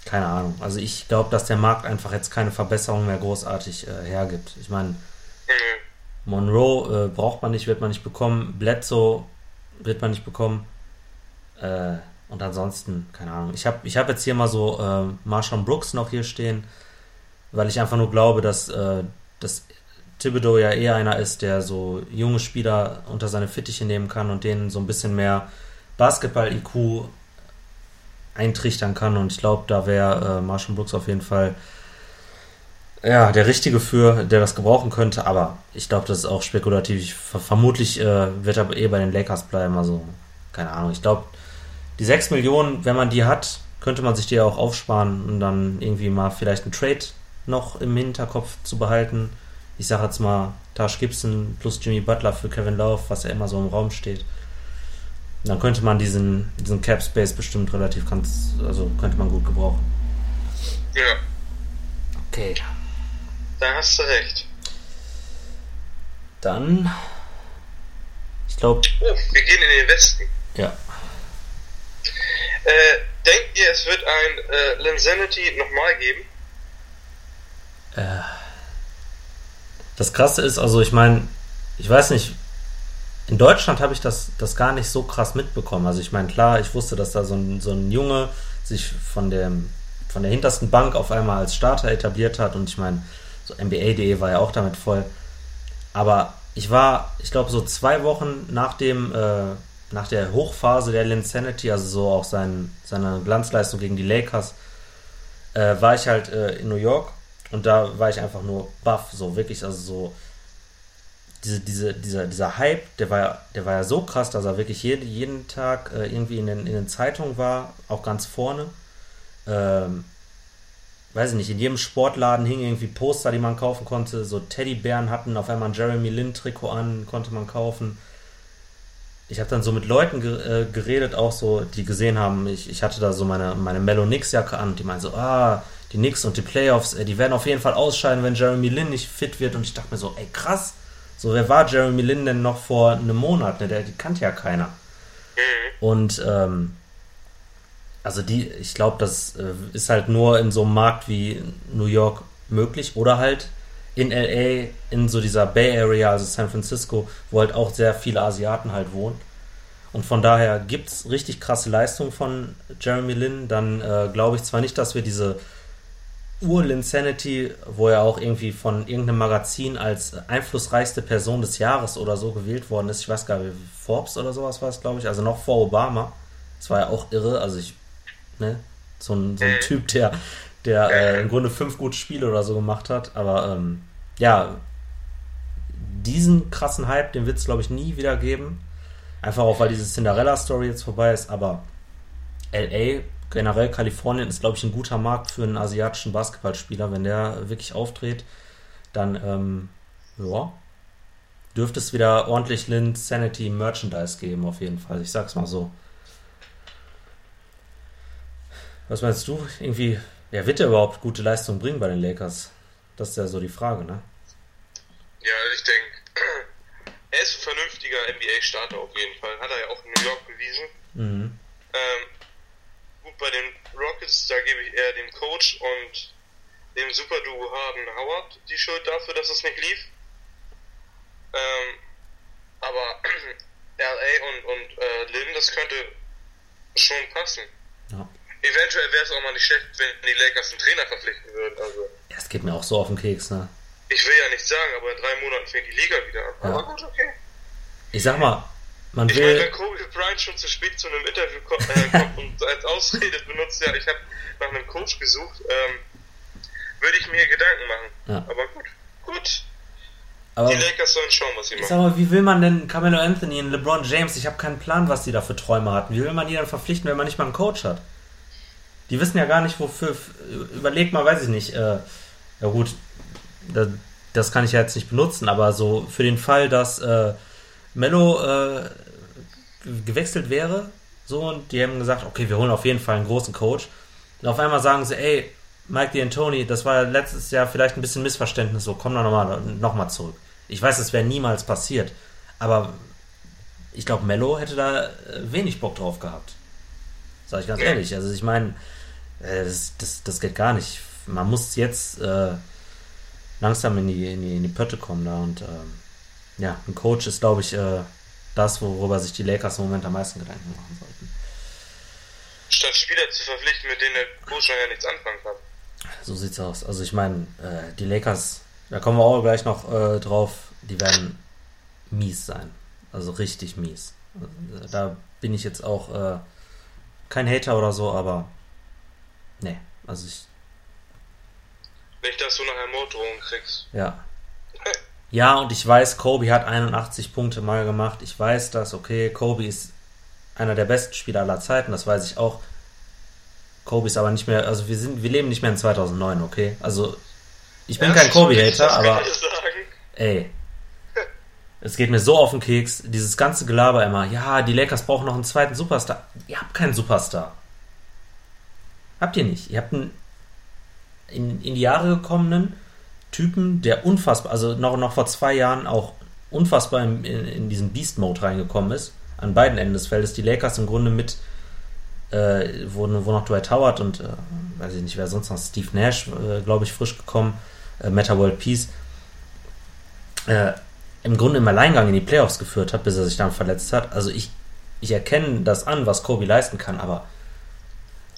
keine Ahnung. Also ich glaube, dass der Markt einfach jetzt keine Verbesserung mehr großartig äh, hergibt. Ich meine, Monroe äh, braucht man nicht, wird man nicht bekommen. Bledsoe wird man nicht bekommen. Äh, und ansonsten, keine Ahnung. Ich habe ich hab jetzt hier mal so äh, Marshawn Brooks noch hier stehen, weil ich einfach nur glaube, dass, äh, dass Thibodeau ja eher einer ist, der so junge Spieler unter seine Fittiche nehmen kann und denen so ein bisschen mehr Basketball-IQ eintrichtern kann. Und ich glaube, da wäre äh, Marshall Brooks auf jeden Fall ja, der Richtige für, der das gebrauchen könnte. Aber ich glaube, das ist auch spekulativ. Ich, vermutlich äh, wird er eh bei den Lakers bleiben. Also, keine Ahnung. Ich glaube, die 6 Millionen, wenn man die hat, könnte man sich die auch aufsparen und dann irgendwie mal vielleicht einen Trade noch im Hinterkopf zu behalten. Ich sage jetzt mal Tash Gibson plus Jimmy Butler für Kevin Love, was ja immer so im Raum steht. Dann könnte man diesen, diesen Cap Space bestimmt relativ ganz, also könnte man gut gebrauchen. Ja. Okay. Da hast du recht. Dann, ich glaube. Oh, wir gehen in den Westen. Ja. Äh, denkt ihr, es wird ein äh, Linsanity nochmal geben? Äh, das Krasse ist, also ich meine, ich weiß nicht, in Deutschland habe ich das, das gar nicht so krass mitbekommen. Also ich meine, klar, ich wusste, dass da so ein, so ein Junge sich von, dem, von der hintersten Bank auf einmal als Starter etabliert hat und ich meine, so NBA.de war ja auch damit voll. Aber ich war, ich glaube, so zwei Wochen nach dem, äh, nach der Hochphase der Linsanity, also so auch sein, seine Glanzleistung gegen die Lakers, äh, war ich halt äh, in New York und da war ich einfach nur baff, so wirklich, also so diese, diese, dieser, dieser Hype, der war, ja, der war ja so krass, dass er wirklich jeden, jeden Tag äh, irgendwie in den, in den Zeitungen war, auch ganz vorne. Ähm, weiß ich nicht, in jedem Sportladen hingen irgendwie Poster, die man kaufen konnte. So Teddybären hatten auf einmal ein Jeremy Lin Trikot an, konnte man kaufen. Ich habe dann so mit Leuten ge äh, geredet, auch so, die gesehen haben, ich, ich hatte da so meine, meine Mellow Nix Jacke an die meinen so, ah, die Knicks und die Playoffs, äh, die werden auf jeden Fall ausscheiden, wenn Jeremy Lin nicht fit wird. Und ich dachte mir so, ey krass, so, wer war Jeremy Lin denn noch vor einem Monat? Ne? Der, die kannte ja keiner. Mhm. Und ähm, also die, ich glaube, das äh, ist halt nur in so einem Markt wie New York möglich oder halt in LA, in so dieser Bay Area, also San Francisco, wo halt auch sehr viele Asiaten halt wohnen. Und von daher gibt es richtig krasse Leistungen von Jeremy Lin. Dann äh, glaube ich zwar nicht, dass wir diese Ur-Linsanity, wo er auch irgendwie von irgendeinem Magazin als einflussreichste Person des Jahres oder so gewählt worden ist. Ich weiß gar nicht, Forbes oder sowas war es, glaube ich. Also noch vor Obama. Das war ja auch irre. Also ich, ne, so ein, so ein Typ, der, der äh, im Grunde fünf gute Spiele oder so gemacht hat. Aber ähm, ja, diesen krassen Hype, den wird es, glaube ich, nie wieder geben. Einfach auch, weil diese Cinderella-Story jetzt vorbei ist. Aber LA generell Kalifornien ist, glaube ich, ein guter Markt für einen asiatischen Basketballspieler. Wenn der wirklich auftritt, dann, ähm, ja, dürfte es wieder ordentlich Lind Sanity Merchandise geben, auf jeden Fall. Ich sag's mal so. Was meinst du? Irgendwie, ja, wird er überhaupt gute Leistung bringen bei den Lakers? Das ist ja so die Frage, ne? Ja, ich denke, [clears throat] er ist ein vernünftiger NBA-Starter auf jeden Fall. Hat er ja auch in New York bewiesen. Mhm. Ähm, bei den Rockets, da gebe ich eher dem Coach und dem Superduo Harden Howard die Schuld dafür, dass es nicht lief. Ähm, aber [clears throat] LA und, und äh, Lynn, das könnte schon passen. Ja. Eventuell wäre es auch mal nicht schlecht, wenn die Lakers einen Trainer verpflichten würden. Also. Ja, es geht mir auch so auf den Keks, ne? Ich will ja nicht sagen, aber in drei Monaten fängt die Liga wieder an. Ja. Aber gut, okay. Ich sag mal, man ich will. Meine, wenn Kobe Bryant schon zu spät zu einem Interview kommt, äh, kommt [laughs] und als Ausrede benutzt, ja, ich habe nach einem Coach gesucht, ähm, würde ich mir Gedanken machen. Ja. Aber gut, gut. Aber die Lakers sollen schauen, was sie machen. Sag mal, wie will man denn Carmelo Anthony und LeBron James? Ich habe keinen Plan, was die da für Träume hatten. Wie will man die dann verpflichten, wenn man nicht mal einen Coach hat? Die wissen ja gar nicht, wofür. Überleg mal, weiß ich nicht. Äh, ja, gut, das, das, kann ich ja jetzt nicht benutzen, aber so für den Fall, dass. Äh, Mello äh, gewechselt wäre, so, und die haben gesagt, okay, wir holen auf jeden Fall einen großen Coach. Und auf einmal sagen sie, ey, Mike D'Antoni, das war letztes Jahr vielleicht ein bisschen Missverständnis, so, komm doch nochmal noch mal zurück. Ich weiß, es wäre niemals passiert, aber ich glaube, Mello hätte da äh, wenig Bock drauf gehabt. Sag ich ganz ehrlich. Also ich meine, äh, das, das, das geht gar nicht. Man muss jetzt äh, langsam in die, in die, in die Pötte kommen da und ähm, ja, ein Coach ist, glaube ich, äh, das, worüber sich die Lakers im Moment am meisten Gedanken machen sollten. Statt Spieler zu verpflichten, mit denen der Coach ja nichts anfangen kann. So sieht's aus. Also ich meine, äh, die Lakers, da kommen wir auch gleich noch äh, drauf, die werden mies sein. Also richtig mies. Also, da bin ich jetzt auch äh, kein Hater oder so, aber nee, also ich. Nicht, dass du nachher Morddrohungen kriegst. Ja, ja, und ich weiß, Kobe hat 81 Punkte mal gemacht. Ich weiß das, okay. Kobe ist einer der besten Spieler aller Zeiten, das weiß ich auch. Kobe ist aber nicht mehr, also wir sind, wir leben nicht mehr in 2009, okay? Also, ich bin ja, kein Kobe-Hater, aber, ey, es geht mir so auf den Keks, dieses ganze Gelaber immer, ja, die Lakers brauchen noch einen zweiten Superstar. Ihr habt keinen Superstar. Habt ihr nicht. Ihr habt einen in, in die Jahre gekommenen, Typen, der unfassbar, also noch, noch vor zwei Jahren auch unfassbar in, in, in diesen Beast-Mode reingekommen ist, an beiden Enden des Feldes. Die Lakers im Grunde mit, äh, wo, wo noch Dwight Howard und, äh, weiß ich nicht, wer sonst noch, Steve Nash, äh, glaube ich, frisch gekommen, äh, Meta World Peace. Äh, im Grunde im Alleingang in die Playoffs geführt hat, bis er sich dann verletzt hat. Also ich, ich erkenne das an, was Kobe leisten kann, aber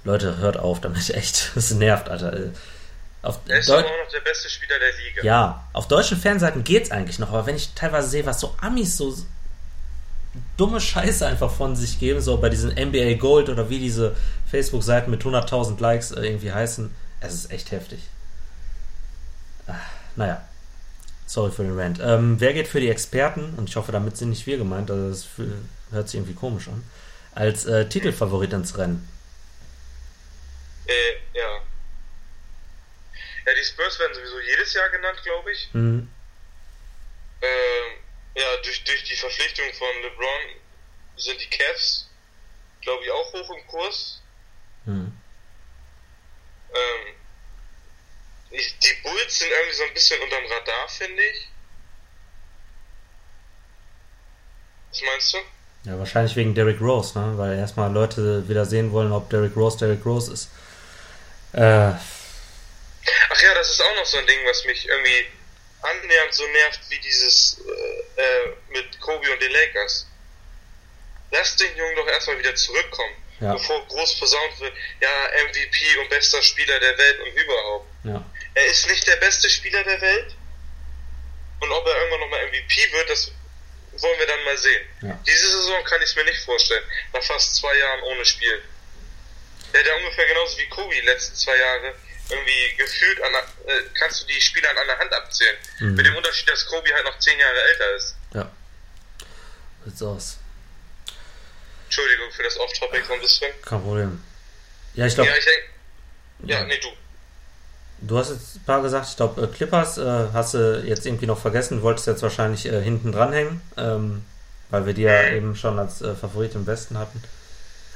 Leute, hört auf damit, [laughs] echt. Das nervt, Alter. Auf er ist Deu immer noch der beste Spieler der Liga. Ja, auf deutschen Fernseiten geht's eigentlich noch, aber wenn ich teilweise sehe, was so Amis so dumme Scheiße einfach von sich geben, so bei diesen NBA Gold oder wie diese Facebook-Seiten mit 100.000 Likes äh, irgendwie heißen, es ist echt heftig. Ah, naja, sorry für den Rant. Ähm, wer geht für die Experten, und ich hoffe, damit sind nicht wir gemeint, also das hört sich irgendwie komisch an, als äh, Titelfavorit ins Rennen? Äh, ja. Ja, die Spurs werden sowieso jedes Jahr genannt, glaube ich. Mhm. Ähm, ja, durch, durch die Verpflichtung von LeBron sind die Cavs, glaube ich, auch hoch im Kurs. Mhm. Ähm, ich, die Bulls sind irgendwie so ein bisschen unterm Radar, finde ich. Was meinst du? Ja, wahrscheinlich wegen Derrick Rose, ne? Weil erstmal Leute wieder sehen wollen, ob Derrick Rose Derrick Rose ist. Äh. Ach ja, das ist auch noch so ein Ding, was mich irgendwie annähernd so nervt wie dieses äh, äh mit Kobe und den Lakers. Lass den Jungen doch erstmal wieder zurückkommen, ja. bevor groß posaunt wird, ja, MVP und bester Spieler der Welt und überhaupt. Ja. Er ist nicht der beste Spieler der Welt. Und ob er irgendwann nochmal MVP wird, das wollen wir dann mal sehen. Ja. Diese Saison kann ich es mir nicht vorstellen. Nach fast zwei Jahren ohne Spiel. Der hat ja ungefähr genauso wie Kobe die letzten zwei Jahre irgendwie gefühlt an, äh, kannst du die Spieler an einer Hand abzählen. Mhm. Mit dem Unterschied, dass Kobe halt noch zehn Jahre älter ist. Ja. Sieht's aus. Entschuldigung für das Off-Topic so ein bisschen. Kein Problem. Ja, ich glaube. Ja, ich denke. Ja, ja, nee, du. Du hast jetzt ein paar gesagt, ich glaube, äh, Clippers äh, hast du jetzt irgendwie noch vergessen, wolltest jetzt wahrscheinlich äh, hinten dranhängen, ähm, weil wir die ja mhm. eben schon als äh, Favorit im Westen hatten.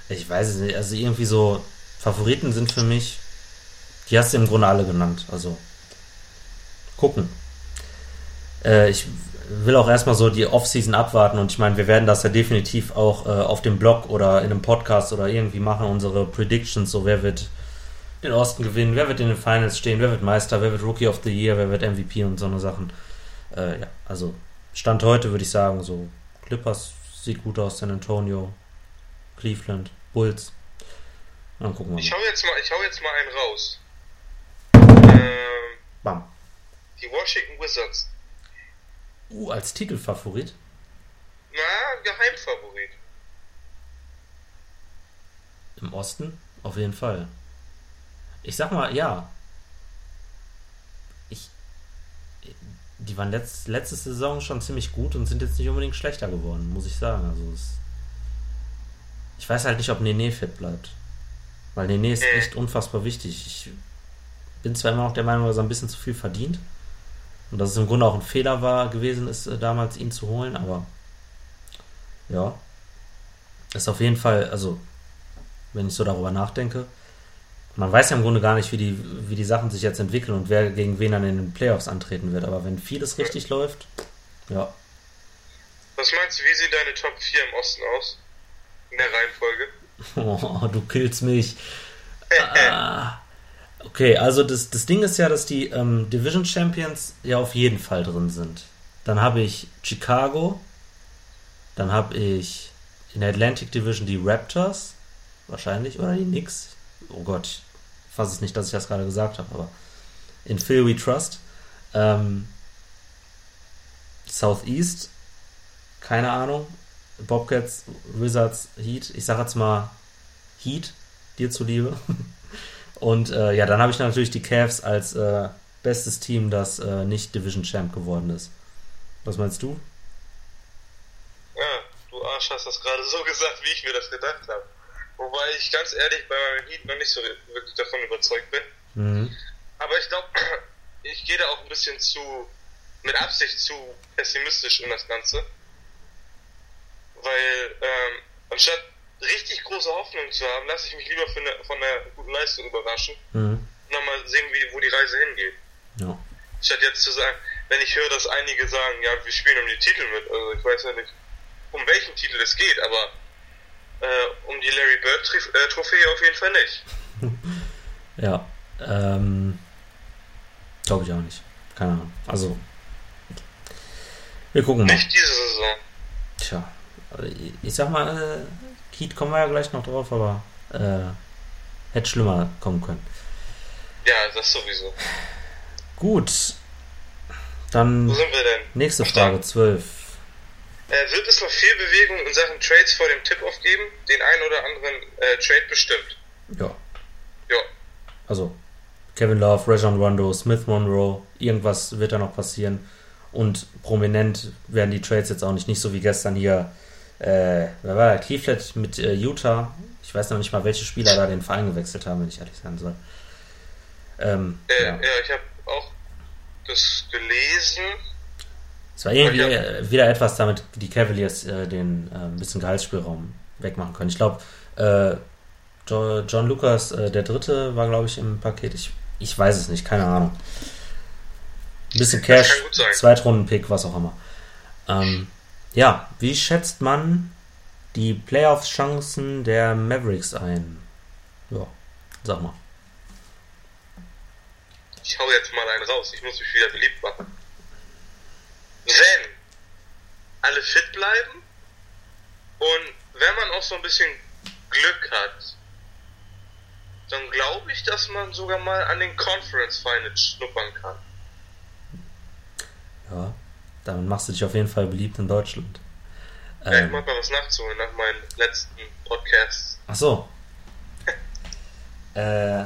Ich weiß es nicht, also irgendwie so Favoriten sind für mich, die hast du im Grunde alle genannt, also gucken. Äh, ich will auch erstmal so die Offseason abwarten und ich meine, wir werden das ja definitiv auch äh, auf dem Blog oder in einem Podcast oder irgendwie machen, unsere Predictions, so wer wird den Osten gewinnen, wer wird in den Finals stehen, wer wird Meister, wer wird Rookie of the Year, wer wird MVP und so eine Sachen. Äh, ja, also Stand heute würde ich sagen, so Clippers sieht gut aus, San Antonio, Cleveland, Bulls. Dann gucken wir Ich hau jetzt mal, ich hau jetzt mal einen raus. Ähm, Bam. Die Washington Wizards. Uh, als Titelfavorit? Na, Geheimfavorit. Im Osten? Auf jeden Fall. Ich sag mal, ja. Ich. Die waren letzt, letzte Saison schon ziemlich gut und sind jetzt nicht unbedingt schlechter geworden, muss ich sagen. Also es, ich weiß halt nicht, ob Nene fit bleibt. Weil Nene ist echt unfassbar wichtig. Ich bin zwar immer noch der Meinung, dass er ein bisschen zu viel verdient. Und dass es im Grunde auch ein Fehler war gewesen ist, äh, damals ihn zu holen, aber ja. Ist auf jeden Fall, also, wenn ich so darüber nachdenke, man weiß ja im Grunde gar nicht, wie die, wie die Sachen sich jetzt entwickeln und wer gegen wen dann in den Playoffs antreten wird. Aber wenn vieles richtig läuft, ja. Was meinst du, wie sehen deine Top 4 im Osten aus? In der Reihenfolge? [laughs] Oh, du killst mich. [laughs] ah. Okay, also das, das Ding ist ja, dass die ähm, Division Champions ja auf jeden Fall drin sind. Dann habe ich Chicago, dann habe ich in der Atlantic Division die Raptors, wahrscheinlich, oder die Knicks. Oh Gott, fasse es nicht, dass ich das gerade gesagt habe, aber in Phil We Trust. Ähm, Southeast, keine Ahnung. Bobcats, Wizards, Heat. Ich sage jetzt mal Heat, dir zuliebe. [laughs] Und äh, ja, dann habe ich natürlich die Cavs als äh, bestes Team, das äh, nicht Division Champ geworden ist. Was meinst du? Ja, du Arsch hast das gerade so [laughs] gesagt, wie ich mir das gedacht habe. Wobei ich ganz ehrlich bei meinem Heat noch nicht so wirklich davon überzeugt bin. Mhm. Aber ich glaube, [clears throat] ich gehe da auch ein bisschen zu, mit Absicht zu pessimistisch in das Ganze. Weil, ähm, anstatt richtig große Hoffnung zu haben, lasse ich mich lieber eine, von einer guten Leistung überraschen. Mhm. Und dann mal sehen, wie, wo die Reise hingeht. Ja. Statt jetzt zu sagen, wenn ich höre, dass einige sagen, ja, wir spielen um die Titel mit, also ich weiß ja nicht, um welchen Titel es geht, aber äh, um die Larry Bird äh, Trophäe auf jeden Fall nicht. [laughs] ja, ähm, glaube ich auch nicht. Keine Ahnung. Also, Wir gucken mal. Nicht diese Saison. Tja, ich sag mal, Keat kommen wir ja gleich noch drauf, aber äh, hätte schlimmer kommen können. Ja, das sowieso. Gut. Dann Wo sind wir denn? nächste Frage, 12. Äh, wird es noch viel Bewegung in Sachen Trades vor dem Tip-Off geben? Den einen oder anderen äh, Trade bestimmt. Ja. Ja. Also, Kevin Love, Rajon Rondo, Smith Monroe, irgendwas wird da noch passieren. Und prominent werden die Trades jetzt auch nicht, nicht so wie gestern hier, äh, wer war der? Cleveland mit äh, Utah. Ich weiß noch nicht mal, welche Spieler da den Verein gewechselt haben, wenn ich ehrlich sein soll. Ähm, äh, ja. ja, ich habe auch das gelesen. Es war irgendwie hab... wieder etwas, damit die Cavaliers äh, den äh, ein bisschen Gehaltsspielraum wegmachen können. Ich glaube, äh, John Lucas, äh, der dritte, war, glaube ich, im Paket. Ich, ich weiß es nicht, keine Ahnung. Ein bisschen Cash, Zweitrunden-Pick, was auch immer. Ähm, ja, wie schätzt man die Playoffs-Chancen der Mavericks ein? Ja, sag mal. Ich hau jetzt mal einen raus, ich muss mich wieder beliebt machen. Wenn alle fit bleiben und wenn man auch so ein bisschen Glück hat, dann glaube ich, dass man sogar mal an den Conference Finals schnuppern kann. Ja, damit machst du dich auf jeden Fall beliebt in Deutschland. Ja, ähm, ich mach mal was nachzuholen nach meinen letzten Podcasts. Ach so. [laughs] äh,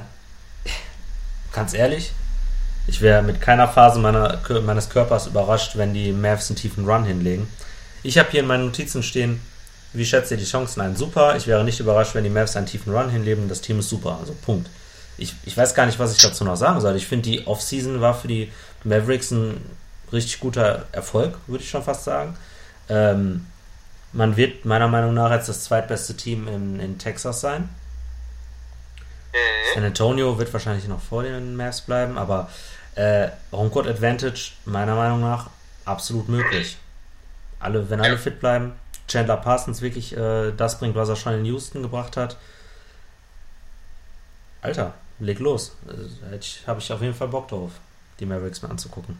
ganz ehrlich, ich wäre mit keiner Phase meiner, meines Körpers überrascht, wenn die Mavs einen tiefen Run hinlegen. Ich habe hier in meinen Notizen stehen, wie schätzt ihr die Chancen ein? Super. Ich wäre nicht überrascht, wenn die Mavs einen tiefen Run hinleben. Das Team ist super. Also Punkt. Ich, ich weiß gar nicht, was ich dazu noch sagen soll. Ich finde, die Offseason war für die Mavericks ein richtig guter Erfolg, würde ich schon fast sagen. Ähm, man wird meiner Meinung nach jetzt das zweitbeste Team in, in Texas sein. Mhm. San Antonio wird wahrscheinlich noch vor den Mavs bleiben, aber äh, Homecourt Advantage meiner Meinung nach absolut möglich. Alle, wenn alle fit bleiben, Chandler Parsons wirklich äh, das bringt, was er schon in Houston gebracht hat. Alter, leg los. Äh, Habe ich auf jeden Fall Bock drauf, die Mavericks mal anzugucken.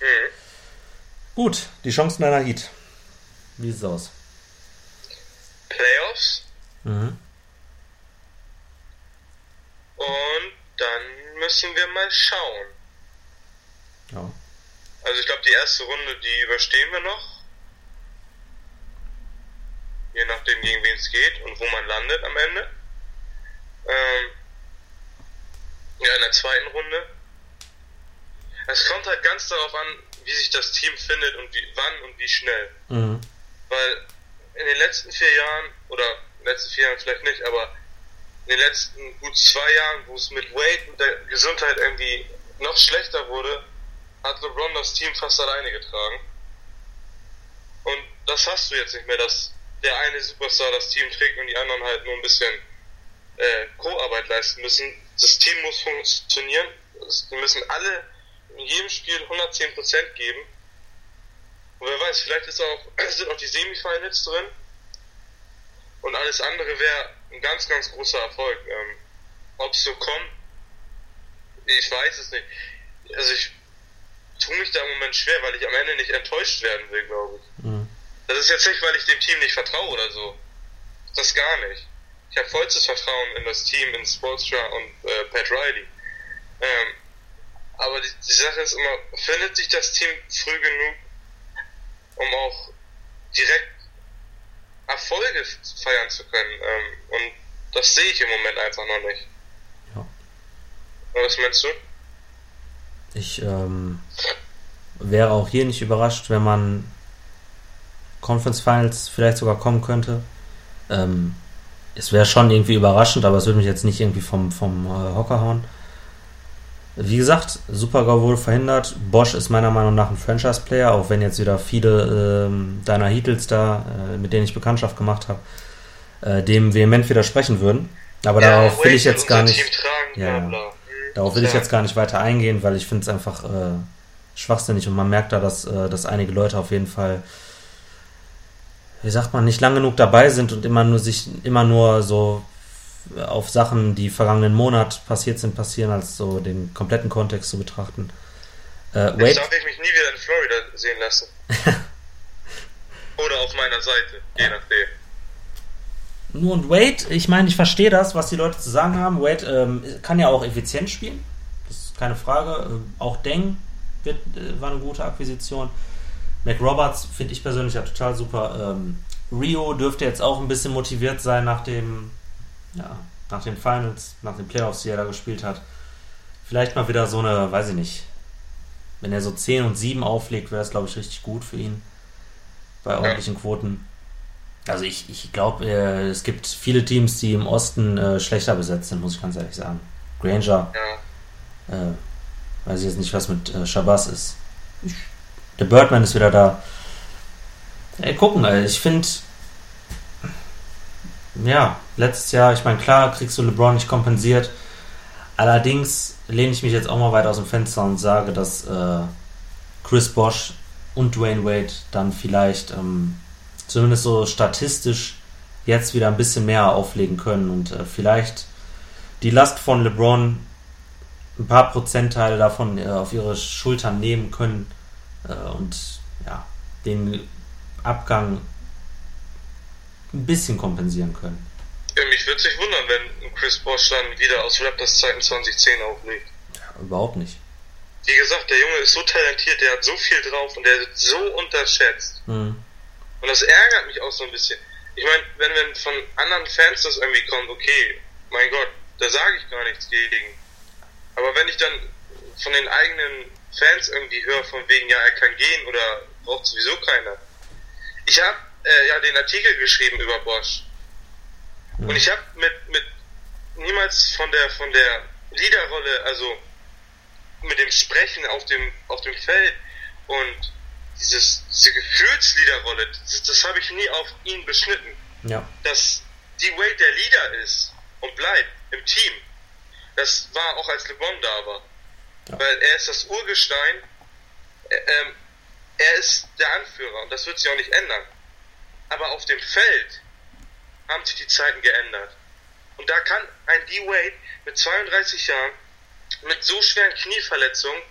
Mhm. Gut, die Chancen deiner Heat. Wie sieht's aus? Playoffs. Mhm. Und dann müssen wir mal schauen. Ja. Also ich glaube, die erste Runde, die überstehen wir noch. Je nachdem, gegen wen es geht und wo man landet am Ende. Ähm, ja, in der zweiten Runde. Es kommt halt ganz darauf an, wie sich das Team findet und wie, wann und wie schnell. Mhm. Weil in den letzten vier Jahren, oder in den letzten vier Jahren vielleicht nicht, aber in den letzten gut zwei Jahren, wo es mit Wade und der Gesundheit irgendwie noch schlechter wurde, hat LeBron das Team fast alleine getragen. Und das hast du jetzt nicht mehr, dass der eine Superstar das Team trägt und die anderen halt nur ein bisschen äh, Co-Arbeit leisten müssen. Das Team muss funktionieren. Wir müssen alle in jedem Spiel 110% geben. Und wer weiß, vielleicht ist auch, [clears throat] sind auch die Semifinals drin. Und alles andere wäre ein ganz, ganz großer Erfolg. Ähm, Ob es so kommt, ich weiß es nicht. Also ich tue mich da im Moment schwer, weil ich am Ende nicht enttäuscht werden will, glaube ich. Mhm. Das ist jetzt nicht, weil ich dem Team nicht vertraue oder so. Das gar nicht. Ich habe vollstes Vertrauen in das Team, in Spolstra und äh, Pat Riley. Ähm, aber die, die, Sache ist immer, findet sich das Team früh genug, um auch direkt Erfolge feiern zu können. Ähm, und das sehe ich im Moment einfach noch nicht. Ja. Was meinst du? Ich ähm, wäre auch hier nicht überrascht, wenn man Conference Finals vielleicht sogar kommen könnte. Ähm, es wäre schon irgendwie überraschend, aber es würde mich jetzt nicht irgendwie vom, vom äh, Hocker hauen. Wie gesagt, Supergau wurde verhindert. Bosch ist meiner Meinung nach ein Franchise-Player, auch wenn jetzt wieder viele ähm, deiner Heatles da, äh, mit denen ich Bekanntschaft gemacht habe, äh, dem vehement widersprechen würden. Aber ja, darauf will ich jetzt gar nicht. Tragen, ja, bla bla. Darauf will ich jetzt gar nicht weiter eingehen, weil ich finde es einfach äh, schwachsinnig und man merkt da, dass, äh, dass einige Leute auf jeden Fall wie sagt man, nicht lang genug dabei sind und immer nur sich immer nur so auf Sachen, die vergangenen Monat passiert sind, passieren, als so den kompletten Kontext zu betrachten. Äh, Wade, darf ich mich nie wieder in Florida sehen lassen. [laughs] Oder auf meiner Seite, je nachdem. Nur und Wade, ich meine, ich verstehe das, was die Leute zu sagen haben. Wade ähm, kann ja auch effizient spielen. Das ist keine Frage. Ähm, auch Deng wird, äh, war eine gute Akquisition. Mac Roberts finde ich persönlich ja total super. Ähm, Rio dürfte jetzt auch ein bisschen motiviert sein nach dem, ja, nach den Finals, nach den Playoffs, die er da gespielt hat. Vielleicht mal wieder so eine, weiß ich nicht, wenn er so 10 und 7 auflegt, wäre das, glaube ich, richtig gut für ihn. Bei ordentlichen Quoten. Also ich, ich glaube, äh, es gibt viele Teams, die im Osten äh, schlechter besetzt sind, muss ich ganz ehrlich sagen. Granger. Ja. Äh, weiß ich jetzt nicht, was mit äh, Shabazz ist. Der Birdman ist wieder da. Ey, gucken, ey. ich finde, ja, letztes Jahr, ich meine, klar, kriegst du LeBron nicht kompensiert. Allerdings lehne ich mich jetzt auch mal weit aus dem Fenster und sage, dass äh, Chris Bosch und Dwayne Wade dann vielleicht ähm, zumindest so statistisch jetzt wieder ein bisschen mehr auflegen können und äh, vielleicht die Last von LeBron ein paar Prozentteile davon äh, auf ihre Schultern nehmen können äh, und ja, den Abgang ein bisschen kompensieren können. Mich würde sich wundern, wenn Chris Bosch dann wieder aus Raptors Zeiten 2010 auflegt. Ja, überhaupt nicht. Wie gesagt, der Junge ist so talentiert, der hat so viel drauf und der wird so unterschätzt. Mhm. Und das ärgert mich auch so ein bisschen. Ich meine, wenn, wenn von anderen Fans das irgendwie kommt, okay, mein Gott, da sage ich gar nichts gegen. Aber wenn ich dann von den eigenen Fans irgendwie höre, von wegen, ja, er kann gehen oder braucht sowieso keiner. Ich habe äh, ja den Artikel geschrieben über Bosch. Mhm. Und ich habe mit, mit niemals von der von der Leaderrolle, also mit dem Sprechen auf dem auf dem Feld und dieses, diese Gefühlsleaderrolle, das, das habe ich nie auf ihn beschnitten. Ja. Dass die Wade der Leader ist und bleibt im Team. Das war auch als LeBron da war. Ja. Weil er ist das Urgestein, er, ähm, er ist der Anführer und das wird sich auch nicht ändern. Aber auf dem Feld haben sich die Zeiten geändert. Und da kann ein D-Wade mit 32 Jahren, mit so schweren Knieverletzungen,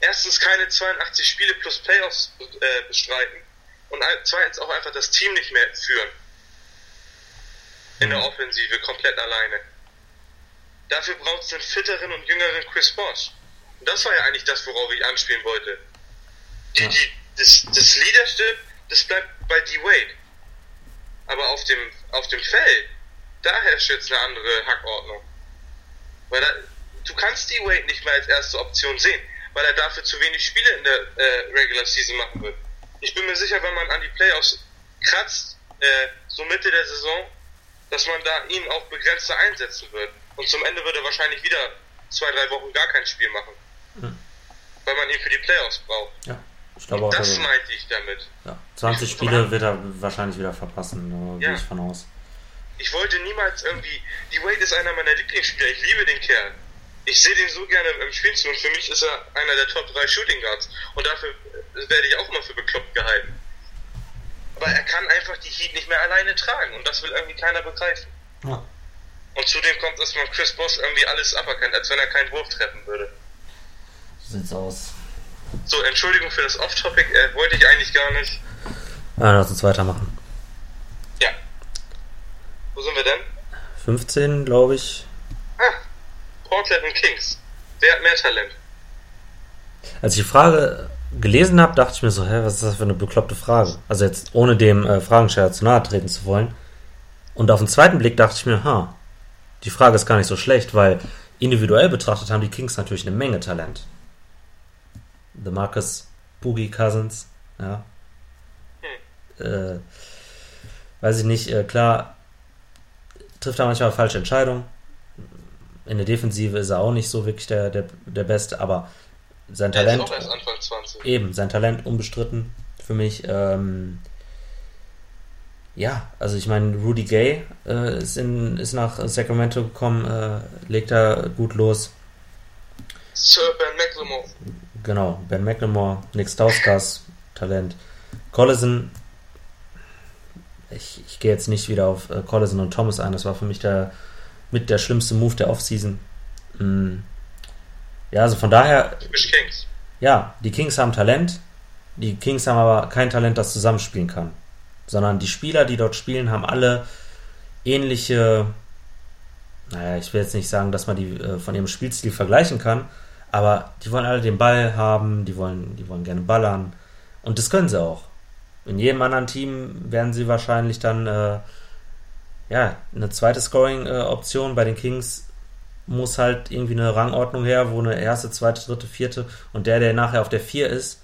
erstens keine 82 Spiele plus Playoffs äh, bestreiten und zweitens auch einfach das Team nicht mehr führen. In der mhm. Offensive komplett alleine. Dafür braucht es einen fitteren und jüngeren Chris Bosh. Und das war ja eigentlich das, worauf ich anspielen wollte. Die, die, das, das Leadership, das bleibt bei D-Wade. Aber auf dem, auf dem Feld, da herrscht jetzt eine andere Hackordnung. Weil da, du kannst D-Wade nicht mehr als erste Option sehen weil er dafür zu wenig Spiele in der äh, Regular Season machen wird. Ich bin mir sicher, wenn man an die Playoffs kratzt, äh, so Mitte der Saison, dass man da ihn auch begrenzter einsetzen wird. Und zum Ende wird er wahrscheinlich wieder zwei, drei Wochen gar kein Spiel machen. Hm. Weil man ihn für die Playoffs braucht. Ja, ich glaube auch. Das meinte ich damit. Ja, 20 ich Spiele wird er wahrscheinlich wieder verpassen, da ja. gehe ich von aus. Ich wollte niemals irgendwie. Die Wade ist einer meiner Lieblingsspieler. Ich liebe den Kerl ich sehe den so gerne im Spiel zu und für mich ist er einer der Top 3 Shooting Guards und dafür äh, werde ich auch immer für bekloppt gehalten. Aber er kann einfach die Heat nicht mehr alleine tragen und das will irgendwie keiner begreifen. Ja. Und zudem kommt, dass man Chris Bosch irgendwie alles aberkennt, als wenn er keinen Wurf treffen würde. So sieht's aus. So, Entschuldigung für das Off-Topic, äh, wollte ich eigentlich gar nicht. Ja, lass uns weitermachen. Ja. Wo sind wir denn? 15, glaube ich. Ah, Portland und Kings. Wer hat mehr Talent? Als ich die Frage gelesen habe, dachte ich mir so, hä, was ist das für eine bekloppte Frage? Also jetzt ohne dem äh, Fragensteller zu nahe treten zu wollen. Und auf den zweiten Blick dachte ich mir, ha, die Frage ist gar nicht so schlecht, weil individuell betrachtet haben die Kings natürlich eine Menge Talent. The Marcus Boogie Cousins, ja. Hm. Äh, weiß ich nicht, äh, klar, trifft er manchmal falsche Entscheidungen in der Defensive ist er auch nicht so wirklich der, der, der Beste, aber sein Talent. Er ist auch erst Anfang 20. Eben, sein Talent unbestritten für mich. Ähm, ja, also ich meine, Rudy Gay äh, ist, in, ist nach Sacramento gekommen, äh, legt da gut los. Sir Ben McLemore. Genau, Ben McLemore, Nick Stauskas, Talent. Collison, ich, ich gehe jetzt nicht wieder auf äh, Collison und Thomas ein, das war für mich der mit der schlimmste Move der Offseason. Mm. Ja, also von daher. Kings. Ja, die Kings haben Talent. Die Kings haben aber kein Talent, das zusammenspielen kann. Sondern die Spieler, die dort spielen, haben alle ähnliche, naja, ich will jetzt nicht sagen, dass man die äh, von ihrem Spielstil vergleichen kann, aber die wollen alle den Ball haben, die wollen, die wollen gerne ballern. Und das können sie auch. In jedem anderen Team werden sie wahrscheinlich dann äh, ja, eine zweite Scoring-Option. Bei den Kings muss halt irgendwie eine Rangordnung her, wo eine erste, zweite, dritte, vierte und der, der nachher auf der vier ist,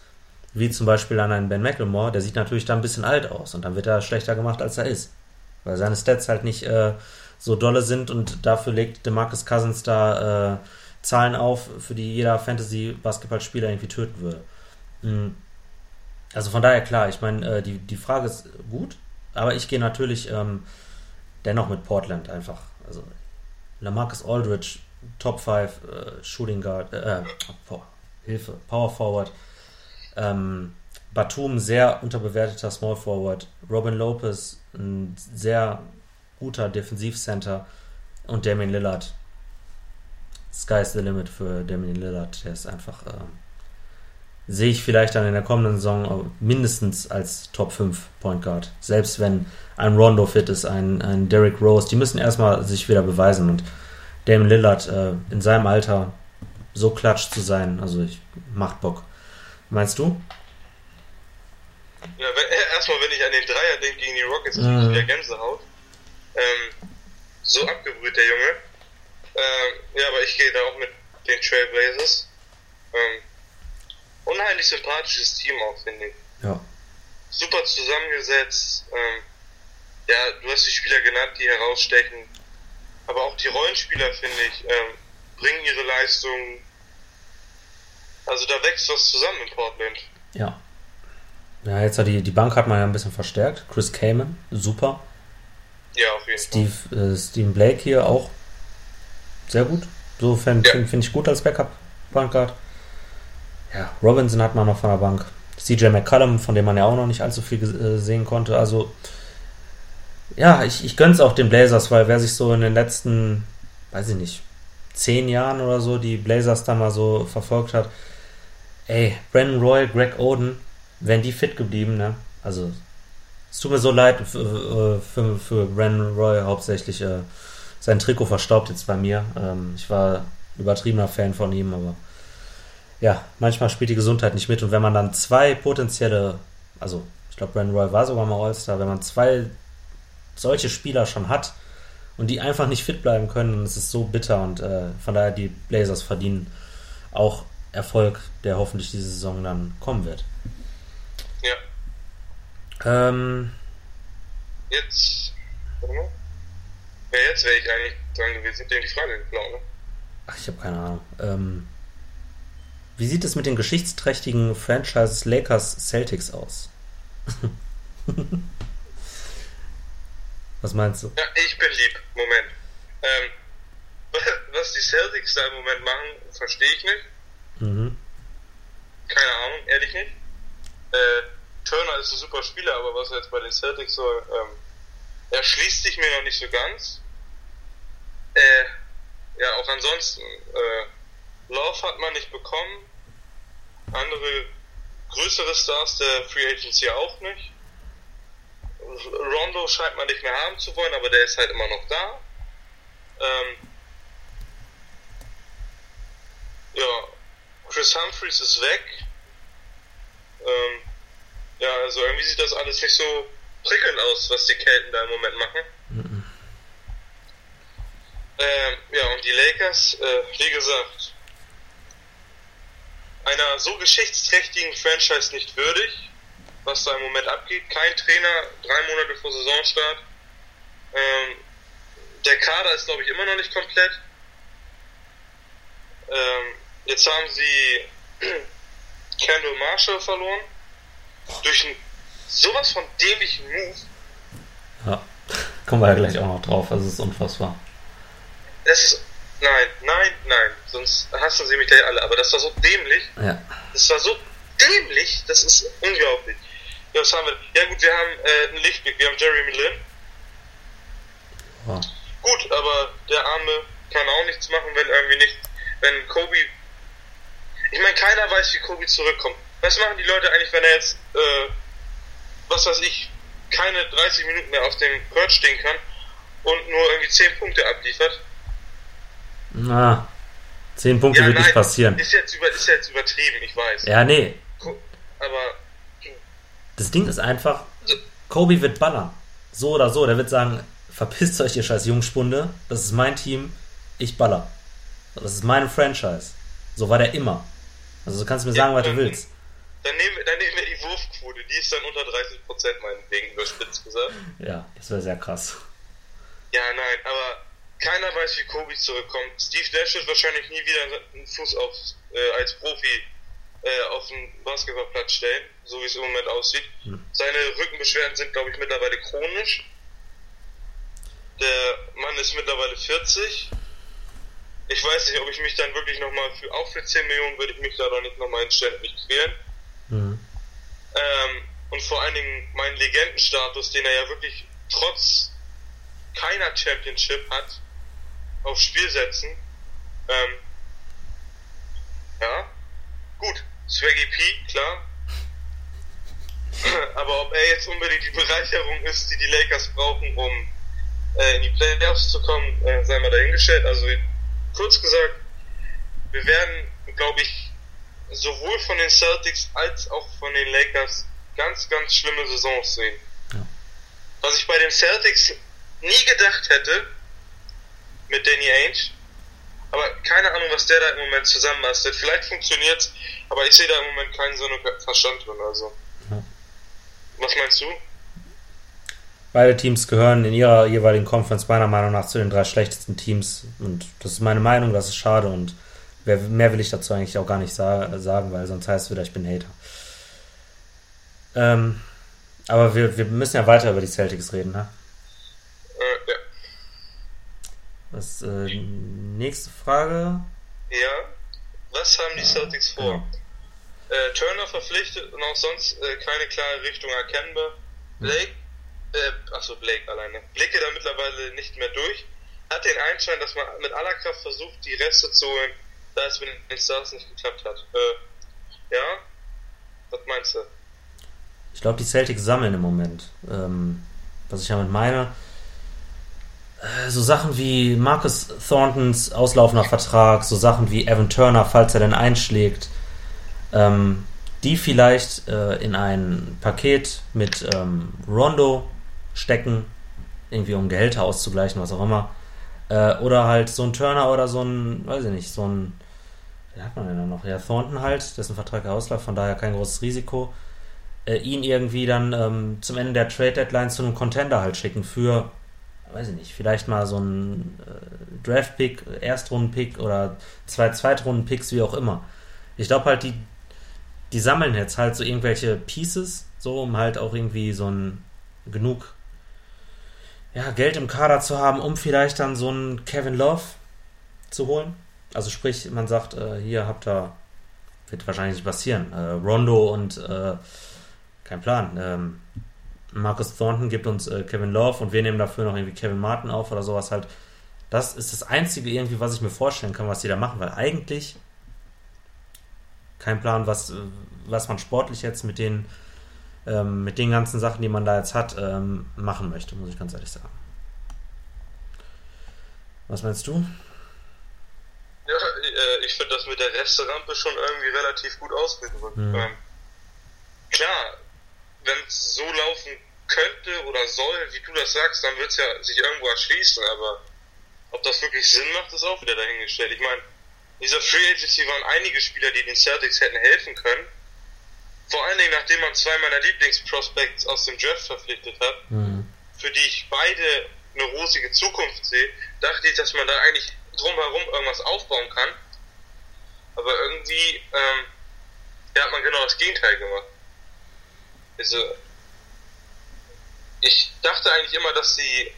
wie zum Beispiel an einen Ben McLemore, der sieht natürlich dann ein bisschen alt aus und dann wird er schlechter gemacht, als er ist. Weil seine Stats halt nicht äh, so dolle sind und dafür legt DeMarcus Cousins da äh, Zahlen auf, für die jeder Fantasy-Basketballspieler irgendwie töten würde. Mhm. Also von daher klar, ich meine, äh, die, die Frage ist gut, aber ich gehe natürlich ähm, dennoch mit Portland einfach. Also Lamarcus Aldridge, Top 5 äh, Shooting Guard, äh, boah, Hilfe, Power Forward. Ähm, Batum, sehr unterbewerteter Small Forward. Robin Lopez, ein sehr guter Defensivcenter. Und Damien Lillard. Sky's the limit für Damien Lillard. Der ist einfach, äh, sehe ich vielleicht dann in der kommenden Saison mindestens als Top 5 Point Guard. Selbst wenn ein Rondo fit ist, ein, ein Derrick Rose, die müssen erstmal sich wieder beweisen. Und Damien Lillard äh, in seinem Alter so klatsch zu sein, also ich, macht Bock. Meinst du? Ja, wenn, erstmal, wenn ich an den Dreier denke gegen die Rockets, kriege ich wieder Gänsehaut. Ähm, so abgebrüht, der Junge. Ähm, ja, aber ich gehe da auch mit den Trailblazers. Ähm, unheimlich sympathisches Team auch, finde ich. Ja. Super zusammengesetzt. Ähm, ja, du hast die Spieler genannt, die herausstechen. Aber auch die Rollenspieler, finde ich, ähm, bringen ihre Leistung. Also da wächst was zusammen in Portland. Ja. Ja, jetzt die, die Bank hat man ja ein bisschen verstärkt. Chris Kamen, super. Ja, auf jeden Steve, Fall. Äh, Steven Blake hier auch sehr gut. So finde ja. find, ich gut als Backup Point Guard. Ja, Robinson hat man noch von der Bank. CJ McCullum, von dem man ja auch noch nicht allzu viel äh, sehen konnte. Also, ja, ich, ich gönn's auch den Blazers, weil wer sich so in den letzten, weiß ich nicht, zehn Jahren oder so die Blazers da mal so verfolgt hat, ey, Brandon Roy, Greg Oden, wären die fit geblieben, ne? Also, es tut mir so leid für, für, für Brandon Roy hauptsächlich. Äh, sein Trikot verstaubt jetzt bei mir. Ähm, ich war übertriebener Fan von ihm, aber ja, manchmal spielt die Gesundheit nicht mit. Und wenn man dann zwei potenzielle, also ich glaube, Brandon Roy war sogar mal All-Star, wenn man zwei solche Spieler schon hat und die einfach nicht fit bleiben können, dann ist es so bitter. Und äh, von daher, die Blazers verdienen auch Erfolg, der hoffentlich diese Saison dann kommen wird. Ja. Ähm, jetzt, warte mal. Ja, jetzt wäre ich eigentlich dran gewesen. Ich habe die Frage geklaut, ne? Ach, ich habe keine Ahnung. Ähm, wie sieht es mit den geschichtsträchtigen Franchises Lakers Celtics aus? [laughs] Was meinst du? Ja, ich bin lieb. Moment. Ähm, was die Celtics da im Moment machen, verstehe ich nicht. Mhm. Keine Ahnung, ehrlich nicht. Äh, Turner ist ein super Spieler, aber was er jetzt bei den Celtics so ähm, erschließt sich mir noch nicht so ganz. Äh, ja, auch ansonsten, äh, Love hat man nicht bekommen. Andere größere Stars der Free Agency auch nicht. Rondo scheint man nicht mehr haben zu wollen, aber der ist halt immer noch da. Ähm, ja, Chris Humphreys ist weg. Ähm, ja, also irgendwie sieht das alles nicht so prickelnd aus, was die Kelten da im Moment machen. Mhm. Ähm, ja, und die Lakers, äh, wie gesagt, einer so geschichtsträchtigen Franchise nicht würdig, was da im Moment abgeht. Kein Trainer, drei Monate vor Saisonstart. Ähm, der Kader ist, glaube ich, immer noch nicht komplett. Ähm, jetzt haben sie [clears throat] Kendall Marshall verloren. Durch einen sowas von dämlichen Move. Ja, kommen wir ja gleich auch noch drauf. Also es ist unfassbar. Das ist. Nein, nein, nein. Sonst hassen sie mich gleich alle. Aber das war so dämlich. Ja. Das war so dämlich. Das ist unglaublich. Ja, was haben wir? Ja, gut, wir haben äh, einen Lichtblick. Wir haben Jeremy Lin. Ja. Gut, aber der Arme kann auch nichts machen, wenn irgendwie nicht. Wenn Kobe. Ich meine, keiner weiß, wie Kobe zurückkommt. was machen die Leute eigentlich, wenn er jetzt, äh, was weiß ich, keine 30 Minuten mehr auf dem Court stehen kann und nur irgendwie 10 Punkte abliefert? Na, 10 Punkte ja, wird nein, nicht passieren. Ist jetzt, über, ist jetzt übertrieben, ich weiß. Ja, nee. Aber. Das Ding ist einfach, Kobe wird ballern. So oder so. Der wird sagen, verpisst euch, ihr scheiß Jungspunde. Das ist mein Team. Ich baller. Das ist meine Franchise. So war der immer. Also du kannst mir ja, sagen, was du willst. Dann nehmen, dann Wurfquote. Die ist dann unter 30% meinetwegen überspitzt gesagt. Ja, das wäre sehr krass. Ja, nein, aber keiner weiß, wie Kobe zurückkommt. Steve Nash wird wahrscheinlich nie wieder einen Fuß auf, äh, als Profi äh, auf den Basketballplatz stellen, so wie es im Moment aussieht. Hm. Seine Rückenbeschwerden sind, glaube ich, mittlerweile chronisch. Der Mann ist mittlerweile 40. Ich weiß nicht, ob ich mich dann wirklich nochmal für, auch für 10 Millionen würde ich mich da doch nicht nochmal hinstellen und mich quälen. Mhm. Ähm, und vor allen Dingen meinen Legendenstatus, den er ja wirklich trotz keiner Championship hat, aufs Spiel setzen. Ähm, ja, gut, Swaggy P, klar. [laughs] Aber ob er jetzt unbedingt die Bereicherung ist, die die Lakers brauchen, um äh, in die Playoffs zu kommen, äh, sei mal dahingestellt. Also kurz gesagt, wir werden, glaube ich, sowohl von den Celtics als auch von den Lakers ganz, ganz schlimme Saisons sehen. Ja. Was ich bei den Celtics nie gedacht hätte, mit Danny Ainge, aber keine Ahnung, was der da im Moment zusammenbastelt. Vielleicht funktioniert's, aber ich sehe da im Moment keinen Sinn und Verstand drin. Also. Ja. Was meinst du? Beide Teams gehören in ihrer jeweiligen Conference meiner Meinung nach zu den drei schlechtesten Teams. Und das ist meine Meinung, das ist schade. Und mehr will ich dazu eigentlich auch gar nicht sagen, weil sonst heißt es wieder, ich bin Hater. Ähm, aber wir, wir müssen ja weiter über die Celtics reden, ne? Äh, ja. Was, äh, nächste Frage. Ja. Was haben die Celtics vor? Ja. Äh, Turner verpflichtet und auch sonst äh, keine klare Richtung erkennbar. Blake äh, achso, Blake alleine, blicke da mittlerweile nicht mehr durch. Hat den Einschein, dass man mit aller Kraft versucht, die Reste zu holen, da es mit den Stars nicht geklappt hat. Äh, ja? Was meinst du? Ich glaube, die Celtics sammeln im Moment. Ähm, was ich damit meine, äh, so Sachen wie Marcus Thorntons auslaufender Vertrag, so Sachen wie Evan Turner, falls er denn einschlägt, ähm, die vielleicht äh, in ein Paket mit ähm, Rondo stecken, irgendwie um Gehälter auszugleichen, was auch immer. Äh, oder halt so ein Turner oder so ein, weiß ich nicht, so ein, wie hat man denn noch? Ja, Thornton halt, dessen Vertrag ausläuft, von daher kein großes Risiko. Äh, ihn irgendwie dann ähm, zum Ende der Trade Deadline zu einem Contender halt schicken für, weiß ich nicht, vielleicht mal so ein äh, Draft-Pick, Erstrunden-Pick oder zwei Zweitrunden-Picks, wie auch immer. Ich glaube halt, die, die sammeln jetzt halt so irgendwelche Pieces, so um halt auch irgendwie so ein genug ja, Geld im Kader zu haben, um vielleicht dann so einen Kevin Love zu holen. Also sprich, man sagt, äh, hier habt ihr, wird wahrscheinlich nicht passieren, äh, Rondo und äh, kein Plan. Ähm, Marcus Thornton gibt uns äh, Kevin Love und wir nehmen dafür noch irgendwie Kevin Martin auf oder sowas halt. Das ist das Einzige irgendwie, was ich mir vorstellen kann, was die da machen, weil eigentlich kein Plan, was, was man sportlich jetzt mit den ähm, mit den ganzen Sachen, die man da jetzt hat, ähm, machen möchte, muss ich ganz ehrlich sagen. Was meinst du? Ja, äh, ich finde das mit der Resterampe schon irgendwie relativ gut ausgedrückt. Mhm. Ähm, klar, wenn es so laufen könnte oder soll, wie du das sagst, dann wird es ja sich irgendwo erschließen, aber ob das wirklich Sinn macht, ist auch wieder dahingestellt. Ich meine, in dieser Free Agency waren einige Spieler, die den Celtics hätten helfen können, vor allen Dingen, nachdem man zwei meiner Lieblingsprospects aus dem Draft verpflichtet hat, mhm. für die ich beide eine rosige Zukunft sehe, dachte ich, dass man da eigentlich drumherum irgendwas aufbauen kann. Aber irgendwie ähm, ja, hat man genau das Gegenteil gemacht. Also, ich dachte eigentlich immer, dass sie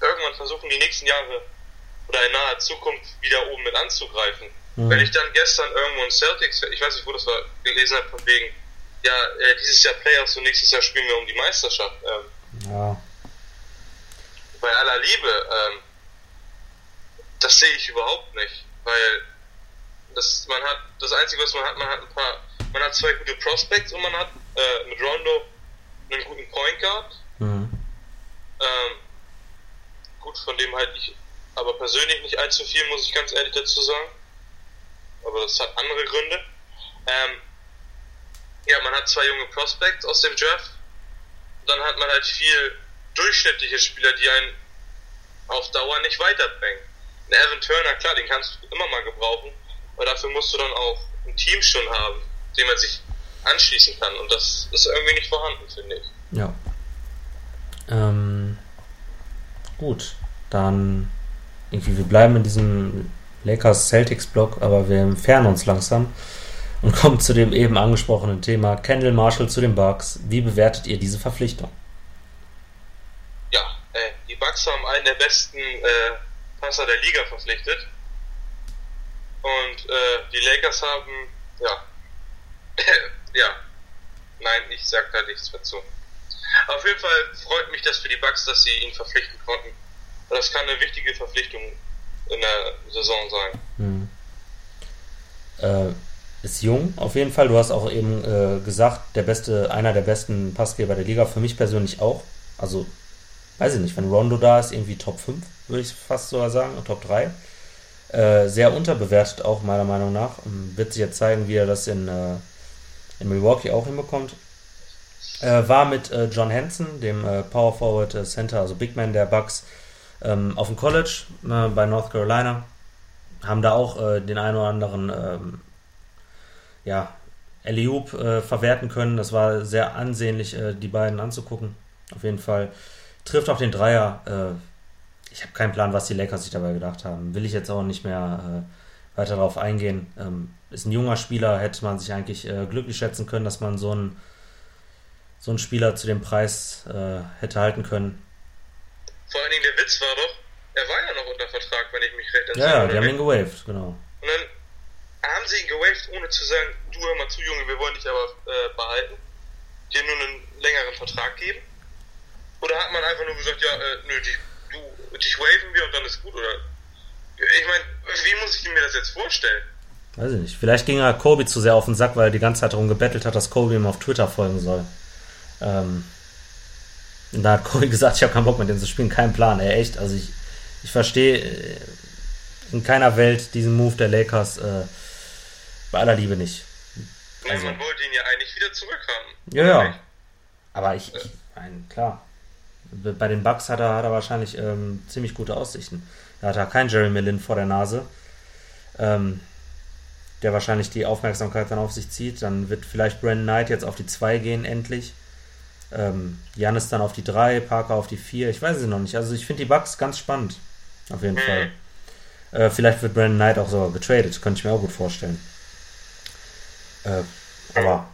irgendwann versuchen, die nächsten Jahre oder in naher Zukunft wieder oben mit anzugreifen. Mhm. Wenn ich dann gestern irgendwo in Celtics, ich weiß nicht, wo das war, gelesen habe, von wegen, ja, äh, dieses Jahr Playoffs und nächstes Jahr spielen wir um die Meisterschaft. Ähm, ja. Bei aller Liebe, ähm, das sehe ich überhaupt nicht, weil das, man hat, das Einzige, was man hat, man hat ein paar man hat zwei gute Prospects und man hat äh, mit Rondo einen guten Point Guard. Mhm. Ähm, gut, von dem halt ich aber persönlich nicht allzu viel, muss ich ganz ehrlich dazu sagen. Aber das hat andere Gründe. Ähm, ja, man hat zwei junge Prospects aus dem Draft. Dann hat man halt viel durchschnittliche Spieler, die einen auf Dauer nicht weiterbringen. Ein Evan Turner, klar, den kannst du immer mal gebrauchen, aber dafür musst du dann auch ein Team schon haben, dem man sich anschließen kann. Und das ist irgendwie nicht vorhanden, finde ich. Ja. Ähm, gut, dann irgendwie, wir bleiben in diesem Lakers-Celtics-Block, aber wir entfernen uns langsam und [laughs] kommen zu dem eben angesprochenen Thema Kendall Marshall zu den Bucks. Wie bewertet ihr diese Verpflichtung? Ja, äh, die Bucks haben einen der besten äh, Passer der Liga verpflichtet. Und äh, die Lakers haben, ja, [laughs] ja, nein, ich sag da nichts dazu. Auf jeden Fall freut mich das für die Bucks, dass sie ihn verpflichten konnten. Das kann eine wichtige Verpflichtung in der Saison sein. Hm. Äh, ist jung auf jeden Fall. Du hast auch eben äh, gesagt, der beste, einer der besten Passgeber der Liga. Für mich persönlich auch. Also, weiß ich nicht, wenn Rondo da ist, irgendwie Top 5, würde ich fast sogar sagen, Top 3. Äh, sehr unterbewertet auch meiner Meinung nach. Ähm, wird sich jetzt zeigen, wie er das in, äh, in Milwaukee auch hinbekommt. Äh, war mit äh, John Hanson, dem äh, Power Forward Center, also Big Man der Bucks, ähm, auf dem College bei North Carolina. Haben da auch den einen oder anderen ähm, ja, Eliub äh, verwerten können. Das war sehr ansehnlich, äh, die beiden anzugucken. Auf jeden Fall trifft auch den Dreier. Ich habe keinen Plan, was die Lakers sich dabei gedacht haben. Will ich jetzt auch nicht mehr äh, weiter darauf eingehen. Ähm, ist ein junger Spieler, hätte man sich eigentlich äh, glücklich schätzen können, dass man so einen, so einen Spieler zu dem Preis äh, hätte halten können. Vor allen Dingen der Witz war doch, er war ja noch unter Vertrag, wenn ich mich recht erinnere. Ja, ja, die haben ihn gewaved, genau. Und dann haben sie ihn gewaved, ohne zu sagen, du hör mal zu, Junge, wir wollen dich aber äh, behalten, dir nur einen längeren Vertrag geben? Oder hat man einfach nur gesagt, ja, äh, nö, du, dich waven wir und dann ist gut, oder? Ich meine, wie muss ich mir das jetzt vorstellen? Weiß ich nicht. Vielleicht ging er Kobe zu sehr auf den Sack, weil er die ganze Zeit darum gebettelt hat, dass Kobe ihm auf Twitter folgen soll. Ähm, und da hat Kobe [laughs] gesagt, ich habe keinen Bock mit dem zu spielen, keinen Plan. Ey, echt, also ich, ich verstehe äh, in keiner Welt diesen Move der Lakers. Äh, bei aller Liebe nicht. Also, man wollte ihn ja eigentlich wieder zurückhaben. Ja, ja. Aber ich, ich mein, klar. Bei den Bucks hat er, hat er wahrscheinlich ähm, ziemlich gute Aussichten. Da hat er keinen Jeremy Lin vor der Nase, ähm, der wahrscheinlich die Aufmerksamkeit dann auf sich zieht. Dann wird vielleicht Brandon Knight jetzt auf die 2 gehen, endlich. Ähm, Janis dann auf die 3, Parker auf die 4. Ich weiß es noch nicht. Also ich finde die Bucks ganz spannend. Auf jeden mhm. Fall. Äh, vielleicht wird Brandon Knight auch sogar getradet. Könnte ich mir auch gut vorstellen. Äh, aber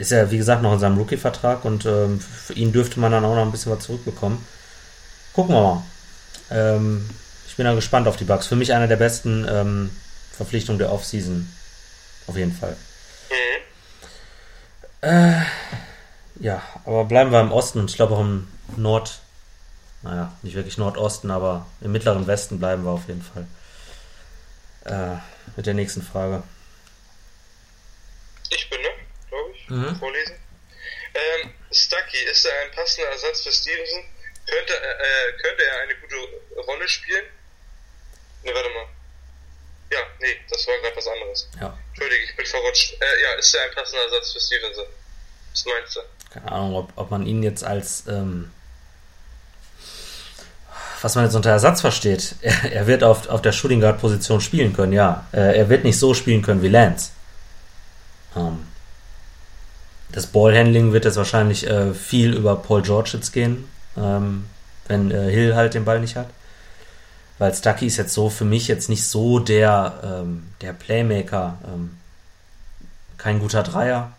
ist ja, wie gesagt, noch in seinem Rookie-Vertrag und ähm, für ihn dürfte man dann auch noch ein bisschen was zurückbekommen. Gucken wir mal. Ähm, ich bin da gespannt auf die Bugs. Für mich eine der besten ähm, Verpflichtungen der Offseason. Auf jeden Fall. Äh, ja, aber bleiben wir im Osten und ich glaube auch im Nord, naja, nicht wirklich Nordosten, aber im mittleren Westen bleiben wir auf jeden Fall. Äh, mit der nächsten Frage. Ich bin. Mhm. Vorlesen. Ähm, Stucky, ist er ein passender Ersatz für Stevenson? Könnte, äh, könnte er eine gute Rolle spielen? Ne, warte mal. Ja, nee, das war gerade was anderes. Ja. Entschuldige, ich bin verrutscht. Äh, ja, ist er ein passender Ersatz für Stevenson? Was meinst du? Keine Ahnung, ob, ob man ihn jetzt als ähm, was man jetzt unter Ersatz versteht. [laughs] Er, er wird auf, auf der Shooting Guard Position spielen können, ja. Äh, er wird nicht so spielen können wie Lance. Ähm, das Ballhandling wird jetzt wahrscheinlich äh, viel über Paul George jetzt gehen, ähm, wenn äh, Hill halt den Ball nicht hat. Weil Stucky ist jetzt so für mich jetzt nicht so der, ähm, der Playmaker. Ähm, kein guter Dreier,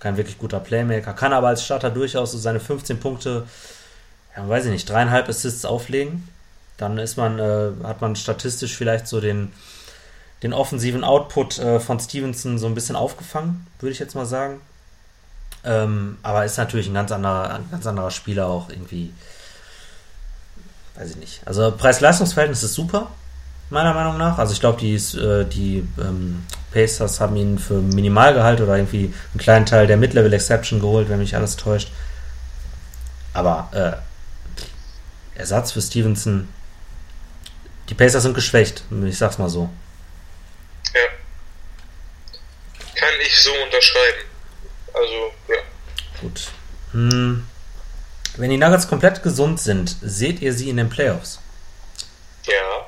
kein wirklich guter Playmaker, kann aber als Starter durchaus so seine 15 Punkte, ja, weiß ich nicht, dreieinhalb Assists auflegen. Dann ist man, äh, hat man statistisch vielleicht so den, den offensiven Output äh, von Stevenson so ein bisschen aufgefangen, würde ich jetzt mal sagen. Ähm, aber ist natürlich ein ganz anderer, ein ganz anderer Spieler auch irgendwie. Weiß ich nicht. Also Preis-Leistungs-Verhältnis ist super. meiner Meinung nach. Also ich glaube, die, äh, die ähm, Pacers haben ihn für Minimalgehalt oder irgendwie einen kleinen Teil der Mid-Level Exception geholt, wenn mich alles täuscht. Aber äh, Ersatz für Stevenson. Die Pacers sind geschwächt, ich sag's mal so. Ja. Kann ich so unterschreiben. Also, ja. Gut. Hm. Wenn die Nuggets komplett gesund sind, seht ihr sie in den Playoffs? Ja.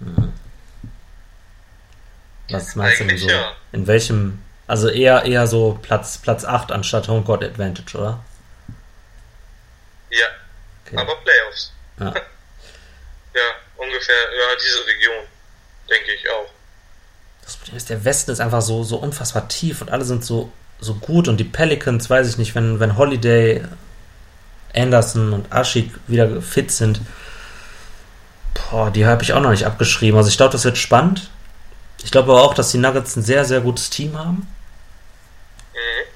Hm. Was meinst Eigentlich du denn so? Ja. In welchem, also eher eher so Platz, Platz 8 anstatt Homecourt Advantage, oder? Ja. Okay. Aber Playoffs. Ja. [laughs] ja, ungefähr, ja, diese Region, denke ich auch. Das Problem ist, der Westen ist einfach so, so unfassbar tief und alle sind so, so gut und die Pelicans, weiß ich nicht, wenn, wenn Holiday, Anderson und Ashik wieder fit sind, boah, die habe ich auch noch nicht abgeschrieben. Also ich glaube, das wird spannend. Ich glaube aber auch, dass die Nuggets ein sehr, sehr gutes Team haben. Mhm.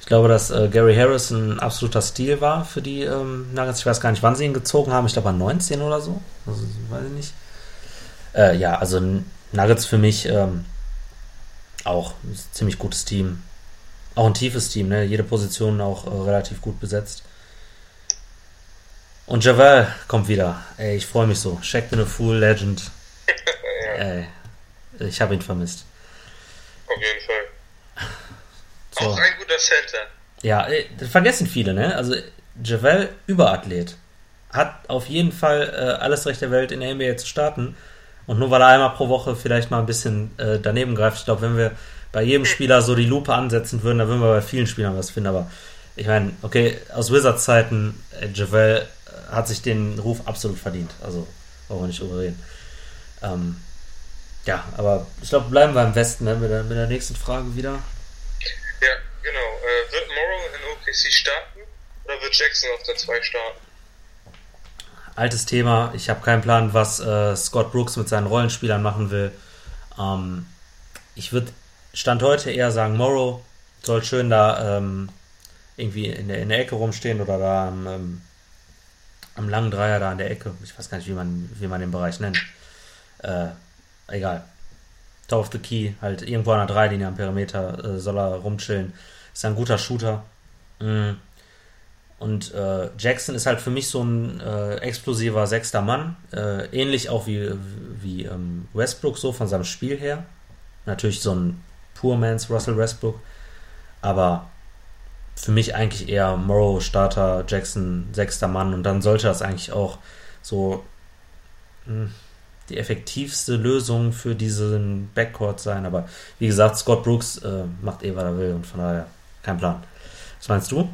Ich glaube, dass äh, Gary Harris ein absoluter Stil war für die ähm, Nuggets. Ich weiß gar nicht, wann sie ihn gezogen haben. Ich glaube, an 19 oder so. Also, weiß ich nicht. Äh, ja, also Nuggets für mich ähm, auch ein ziemlich gutes Team. Auch ein tiefes Team, ne? Jede Position auch äh, relativ gut besetzt. Und Javel kommt wieder. Ey, ich freue mich so. Shaq bin a Fool, Legend. [laughs] Ey, ich habe ihn vermisst. Auf jeden Fall. [laughs] So. Auch ein guter Center. Ja, das vergessen viele, ne? Also Javel, Überathlet. Hat auf jeden Fall äh, alles Recht der Welt in der NBA zu starten. Und nur weil er einmal pro Woche vielleicht mal ein bisschen äh, daneben greift, ich glaube, wenn wir bei jedem Spieler so die Lupe ansetzen würden, dann würden wir bei vielen Spielern was finden. Aber ich meine, okay, aus Wizards Zeiten, äh, Javel äh, hat sich den Ruf absolut verdient. Also, wollen wir nicht überreden. Ähm, ja, aber ich glaube, bleiben wir im Westen ne, mit, der, mit der nächsten Frage wieder. Ja, genau. Äh, wird Morrow in OKC starten oder wird Jackson auf der 2 starten? Altes Thema. Ich habe keinen Plan, was äh, Scott Brooks mit seinen Rollenspielern machen will. Ähm, ich würde Stand heute eher sagen, Morrow soll schön da ähm, irgendwie in der, in der Ecke rumstehen oder da am, ähm, am langen Dreier da an der Ecke. Ich weiß gar nicht, wie man, wie man den Bereich nennt. Äh, egal. Top of the Key, halt irgendwo an der Dreilinie am Perimeter äh, soll er rumchillen. Ist ein guter Shooter. Mm. Und äh, Jackson ist halt für mich so ein äh, explosiver sechster Mann. Äh, ähnlich auch wie, wie ähm, Westbrook, so von seinem Spiel her. Natürlich so ein Poor Man's Russell Westbrook. Aber für mich eigentlich eher Morrow Starter, Jackson sechster Mann. Und dann sollte das eigentlich auch so. Mh, hm, die effektivste Lösung für diesen Backcourt sein. Aber wie gesagt, Scott Brooks äh, macht eh, was er will und von daher kein Plan. Was meinst du?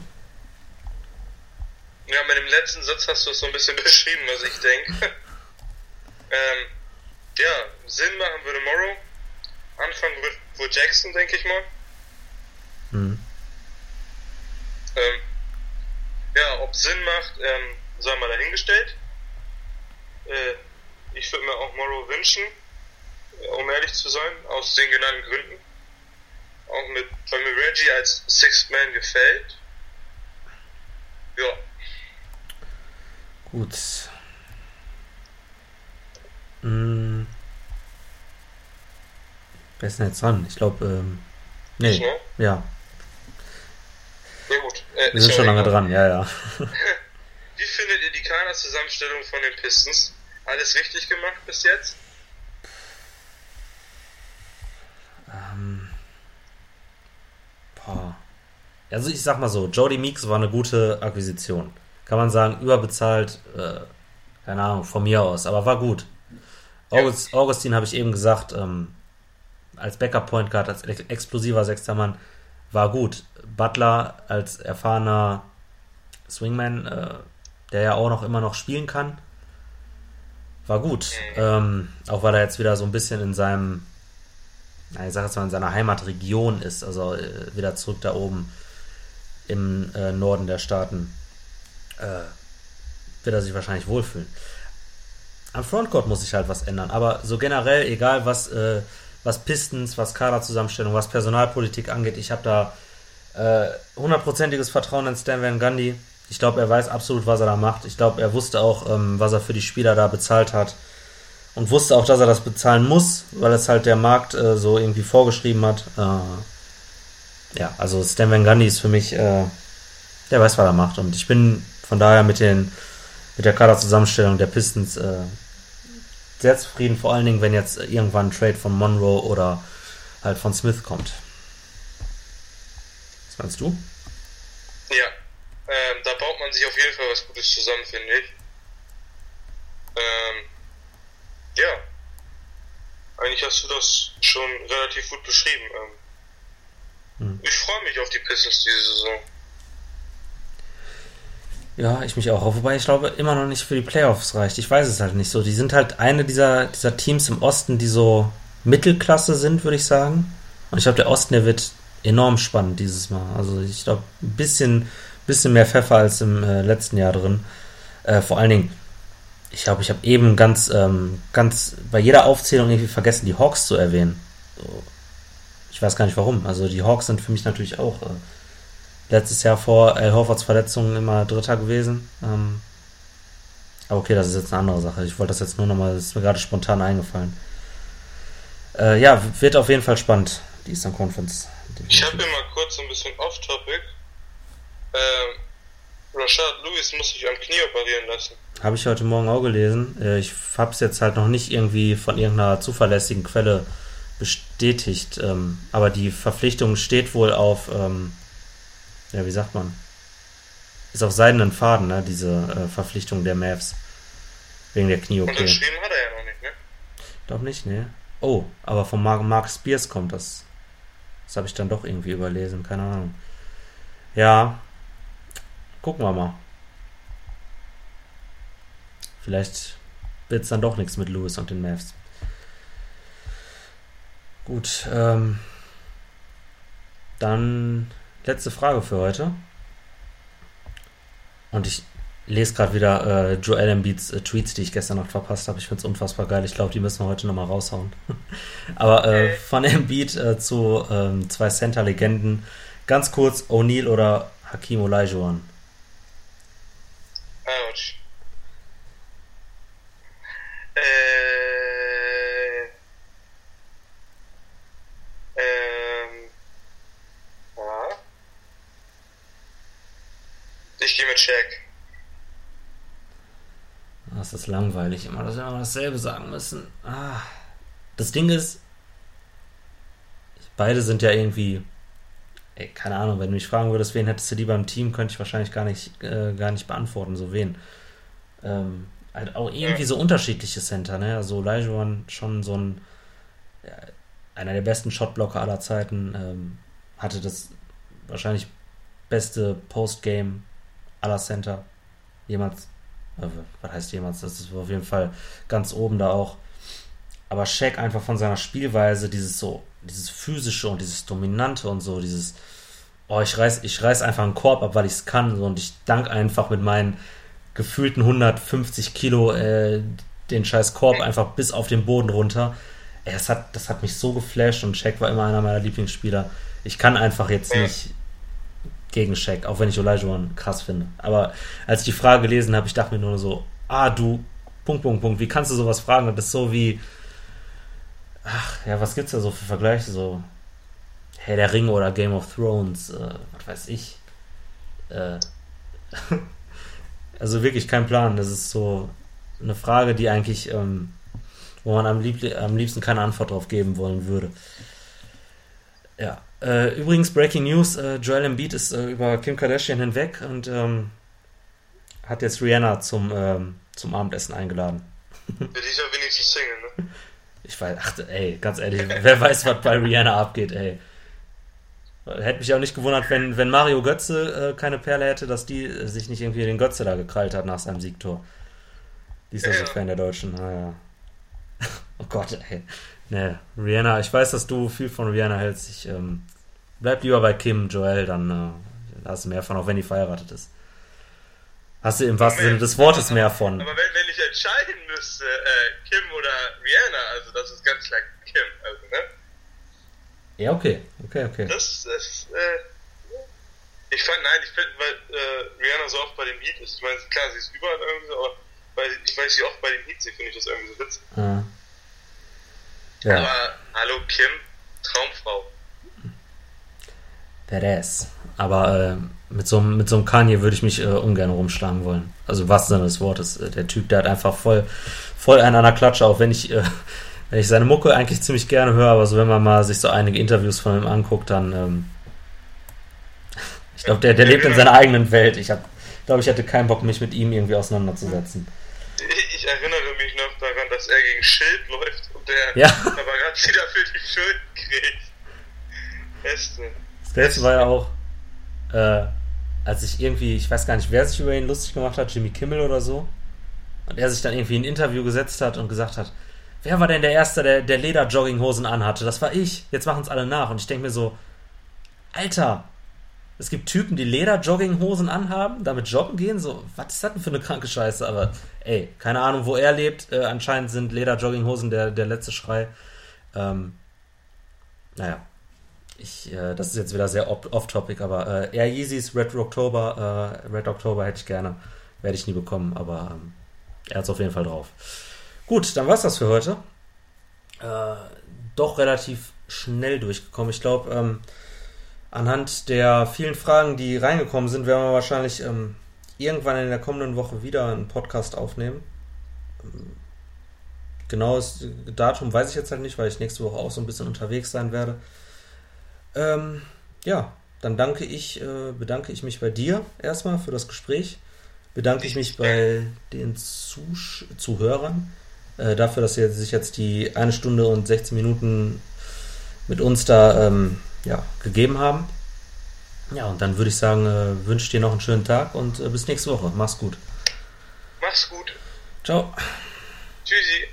Ja, mit dem letzten Satz hast du es so ein bisschen [laughs] beschrieben, was ich denke. [laughs] ähm, ja, Sinn machen würde Morrow. Anfangen wird wohl Jackson, denke ich mal. Mhm. Ähm, ja, ob Sinn macht, ähm, sei mal dahingestellt. Äh, ich würde mir auch Morrow wünschen, um ehrlich zu sein, aus den genannten Gründen. Auch mit, weil mir Reggie als Sixth Man gefällt. Ja. Gut. Hm. Wer ist denn jetzt dran? Ich glaube, ähm, nee. Ich, ne? Ja. Ja gut. Äh, Wir sind schon lange dran, ja, ja. [laughs] Wie findet ihr die Kader-Zusammenstellung von den Pistons? alles richtig gemacht bis jetzt? Ähm, boah. Also ich sag mal so, Jody Meeks war eine gute Akquisition. Kann man sagen, überbezahlt, äh, keine Ahnung, von mir aus, aber war gut. August, ja. Augustin habe ich eben gesagt, ähm, als Backup Point Guard, als explosiver sechster Mann, war gut. Butler als erfahrener Swingman, äh, der ja auch noch immer noch spielen kann, war gut. Ähm, auch weil er jetzt wieder so ein bisschen in seinem, na, ich sag jetzt mal, in seiner Heimatregion ist, also äh, wieder zurück da oben im äh, Norden der Staaten, äh, wird er sich wahrscheinlich wohlfühlen. Am Frontcourt muss sich halt was ändern, aber so generell, egal was, äh, was Pistons, was Kaderzusammenstellung, was Personalpolitik angeht, ich habe da äh, hundertprozentiges Vertrauen in Stan Van Gundy ich glaube, er weiß absolut, was er da macht. Ich glaube, er wusste auch, ähm, was er für die Spieler da bezahlt hat. und wusste auch, dass er das bezahlen muss, weil es halt der Markt äh, so irgendwie vorgeschrieben hat. Äh, ja, also Stan Van Gundy ist für mich, äh, der weiß, was er macht. Und ich bin von daher mit den mit der Kaderzusammenstellung der Pistons äh, sehr zufrieden, vor allen Dingen, wenn jetzt irgendwann ein Trade von Monroe oder halt von Smith kommt. Was meinst du? Ja, ähm, da baut man sich auf jeden Fall was Gutes zusammen, finde ich. Ähm, ja, eigentlich hast du das schon relativ gut beschrieben. Ähm, hm. Ich freue mich auf die Pistons diese Saison. Ja, ich mich auch. Wobei ich glaube, immer noch nicht für die Playoffs reicht. Ich weiß es halt nicht so. Die sind halt eine dieser, dieser Teams im Osten, die so Mittelklasse sind, würde ich sagen. Und ich glaube, der Osten, der wird enorm spannend dieses Mal. Also ich glaube, ein bisschen, bisschen mehr Pfeffer als im äh, letzten Jahr drin. Äh, vor allen Dingen, ich glaube, ich habe eben ganz, ähm, ganz bei jeder Aufzählung irgendwie vergessen, die Hawks zu erwähnen. Ich weiß gar nicht warum. Also die Hawks sind für mich natürlich auch äh, letztes Jahr vor Al Horfords Verletzungen immer Dritter gewesen. Ähm, aber okay, das ist jetzt eine andere Sache. Ich wollte das jetzt nur nochmal, das ist mir gerade spontan eingefallen. Äh, ja, wird auf jeden Fall spannend, die Eastern Conference. Ich habe hier mal kurz ein bisschen off-topic. Ähm, Rashad Lewis muss sich am Knie operieren lassen. Habe ich heute Morgen auch gelesen. Äh, ich habe es jetzt halt noch nicht irgendwie von irgendeiner zuverlässigen Quelle bestätigt. Ähm, aber die Verpflichtung steht wohl auf ähm, ja, wie sagt man? Ist auf seidenen Faden, ne, diese äh, Verpflichtung der Mavs. Wegen der Knie-OP. Unterschrieben hat er ja noch nicht, ne? Doch nicht, ne? Oh, aber von Mark, Mark Spears kommt das. Das habe ich dann doch irgendwie überlesen, keine Ahnung. Ja, gucken wir mal. Vielleicht wird es dann doch nichts mit Lewis und den Mavs. Gut, ähm, dann letzte Frage für heute. Und ich lese gerade wieder äh, Joel Embiids äh, Tweets, die ich gestern noch verpasst habe. Ich finde es unfassbar geil. Ich glaube, die müssen wir heute nochmal raushauen. [laughs] Aber äh, von Embiid äh, zu ähm, zwei Center-Legenden. Ganz kurz, O'Neal oder Hakim Olajuwon? Ouch. Äh Ich gehe mit Shaq. Das ist langweilig immer, dass wir immer dasselbe sagen müssen. Ah. Das Ding ist, beide sind ja irgendwie, ey, keine Ahnung, wenn du mich fragen würdest, wen hättest du lieber im Team, könnte ich wahrscheinlich gar nicht, äh, gar nicht beantworten, so wen. Ähm, halt auch irgendwie so unterschiedliche Center, ne? Also Olajuwon schon so ein, ja, einer der besten Shotblocker aller Zeiten, ähm, hatte das wahrscheinlich beste Postgame aller Center jemals. Äh, was heißt jemals? Das ist auf jeden Fall ganz oben da auch. Aber Shaq einfach von seiner Spielweise, dieses so, dieses physische und dieses dominante und so, dieses, oh, ich reiß, ich reiß einfach einen Korb ab, weil ich es kann so, und ich dank einfach mit meinen gefühlten 150 Kilo äh, den scheiß Korb einfach bis auf den Boden runter. Ey, das hat, das hat mich so geflasht und Shaq war immer einer meiner Lieblingsspieler. Ich kann einfach jetzt nicht, gegen Shaq, auch wenn ich Olajuwon krass finde. Aber als ich die Frage gelesen habe, ich dachte mir nur so, ah, du, Punkt, Punkt, Punkt, wie kannst du sowas fragen? Das ist so wie, ach, ja, was gibt's da so für Vergleiche? So, Herr der Ringe oder Game of Thrones, äh, was weiß ich. Äh, [laughs] also wirklich kein Plan. Das ist so eine Frage, die eigentlich, ähm, wo man am, lieb am liebsten keine Antwort drauf geben wollen würde. Ja, äh, übrigens, Breaking News: äh, Joel Embiid ist äh, über Kim Kardashian hinweg und ähm, hat jetzt Rihanna zum, ähm, zum Abendessen eingeladen. [laughs] Ja, die ist ja wenigstens Single, ne? Ich weiß, ach, ey, ganz ehrlich, wer weiß, was bei Rihanna abgeht, ey. Hätte mich auch nicht gewundert, wenn, wenn Mario Götze äh, keine Perle hätte, dass die äh, sich nicht irgendwie den Götze da gekrallt hat nach seinem Siegtor. Die ist ja, ja so Fan der Deutschen. Naja. [laughs] oh Gott, ey. Ne, Rihanna, ich weiß, dass du viel von Rihanna hältst. Ich ähm, bleib lieber bei Kim, Joel, dann äh, da hast du mehr von, auch wenn die verheiratet ist. Hast du im wahrsten Sinne des Wortes mehr von. Aber wenn, wenn ich entscheiden müsste, äh, Kim oder Rihanna, also das ist ganz klar Kim, also, ne? Ja, okay, okay, okay. Das, das, äh, ich fand, nein, ich finde, weil äh, Rihanna so oft bei dem Heat ist, ich meine, klar, sie ist überall irgendwie so, aber weil ich weiß, wie oft bei dem Heat sie finde ich das irgendwie so witzig. Ah. Ja. Aber hallo Kim, Traumfrau. Badass. Aber äh, mit, so, mit so einem Kanye würde ich mich äh, ungern rumschlagen wollen. Also was Sinne des Wortes. Äh, der Typ, der hat einfach voll, voll einen an der Klatsche, auch wenn ich, äh, [laughs] wenn ich seine Mucke eigentlich ziemlich gerne höre, aber so wenn man mal sich so einige Interviews von ihm anguckt, dann ähm, ich glaube, der, der lebt in seiner eigenen Welt. Ich glaube, ich hatte keinen Bock, mich mit ihm irgendwie auseinanderzusetzen. Ich erinnere dass er gegen Schild läuft und der ja. Paparazzi dafür die Schuld kriegt. Beste. Das letzte war ja auch, äh, als ich irgendwie, ich weiß gar nicht, wer sich über ihn lustig gemacht hat, Jimmy Kimmel oder so. Und er sich dann irgendwie in ein Interview gesetzt hat und gesagt hat, wer war denn der Erste, der, der Leder-Jogginghosen anhatte? Das war ich. Jetzt machen es alle nach. Und ich denke mir so, Alter, es gibt Typen, die Leder-Jogginghosen anhaben, damit joggen gehen. So, was ist das denn für eine kranke Scheiße? Aber ey, keine Ahnung, wo er lebt. Äh, anscheinend sind Leder-Jogginghosen der, der letzte Schrei. Ähm, naja, ich, äh, das ist jetzt wieder sehr off-topic, aber äh, Air Yeezys Red October, äh, Red October hätte ich gerne. Werde ich nie bekommen, aber ähm, er hat es auf jeden Fall drauf. Gut, dann war es das für heute. Äh, doch relativ schnell durchgekommen. Ich glaube, ähm, anhand der vielen Fragen, die reingekommen sind, werden wir wahrscheinlich ähm, irgendwann in der kommenden Woche wieder einen Podcast aufnehmen. Ähm, genaues Datum weiß ich jetzt halt nicht, weil ich nächste Woche auch so ein bisschen unterwegs sein werde. Ähm, ja, dann danke ich, äh, bedanke ich mich bei dir erstmal für das Gespräch. Bedanke ich mich bei den Zusch Zuhörern äh, dafür, dass sie sich jetzt die eine Stunde und 16 Minuten mit uns da ähm, ja, gegeben haben. Ja, und dann würde ich sagen, äh, wünsche dir noch einen schönen Tag und äh, bis nächste Woche. Mach's gut. Mach's gut. Ciao. Tschüssi.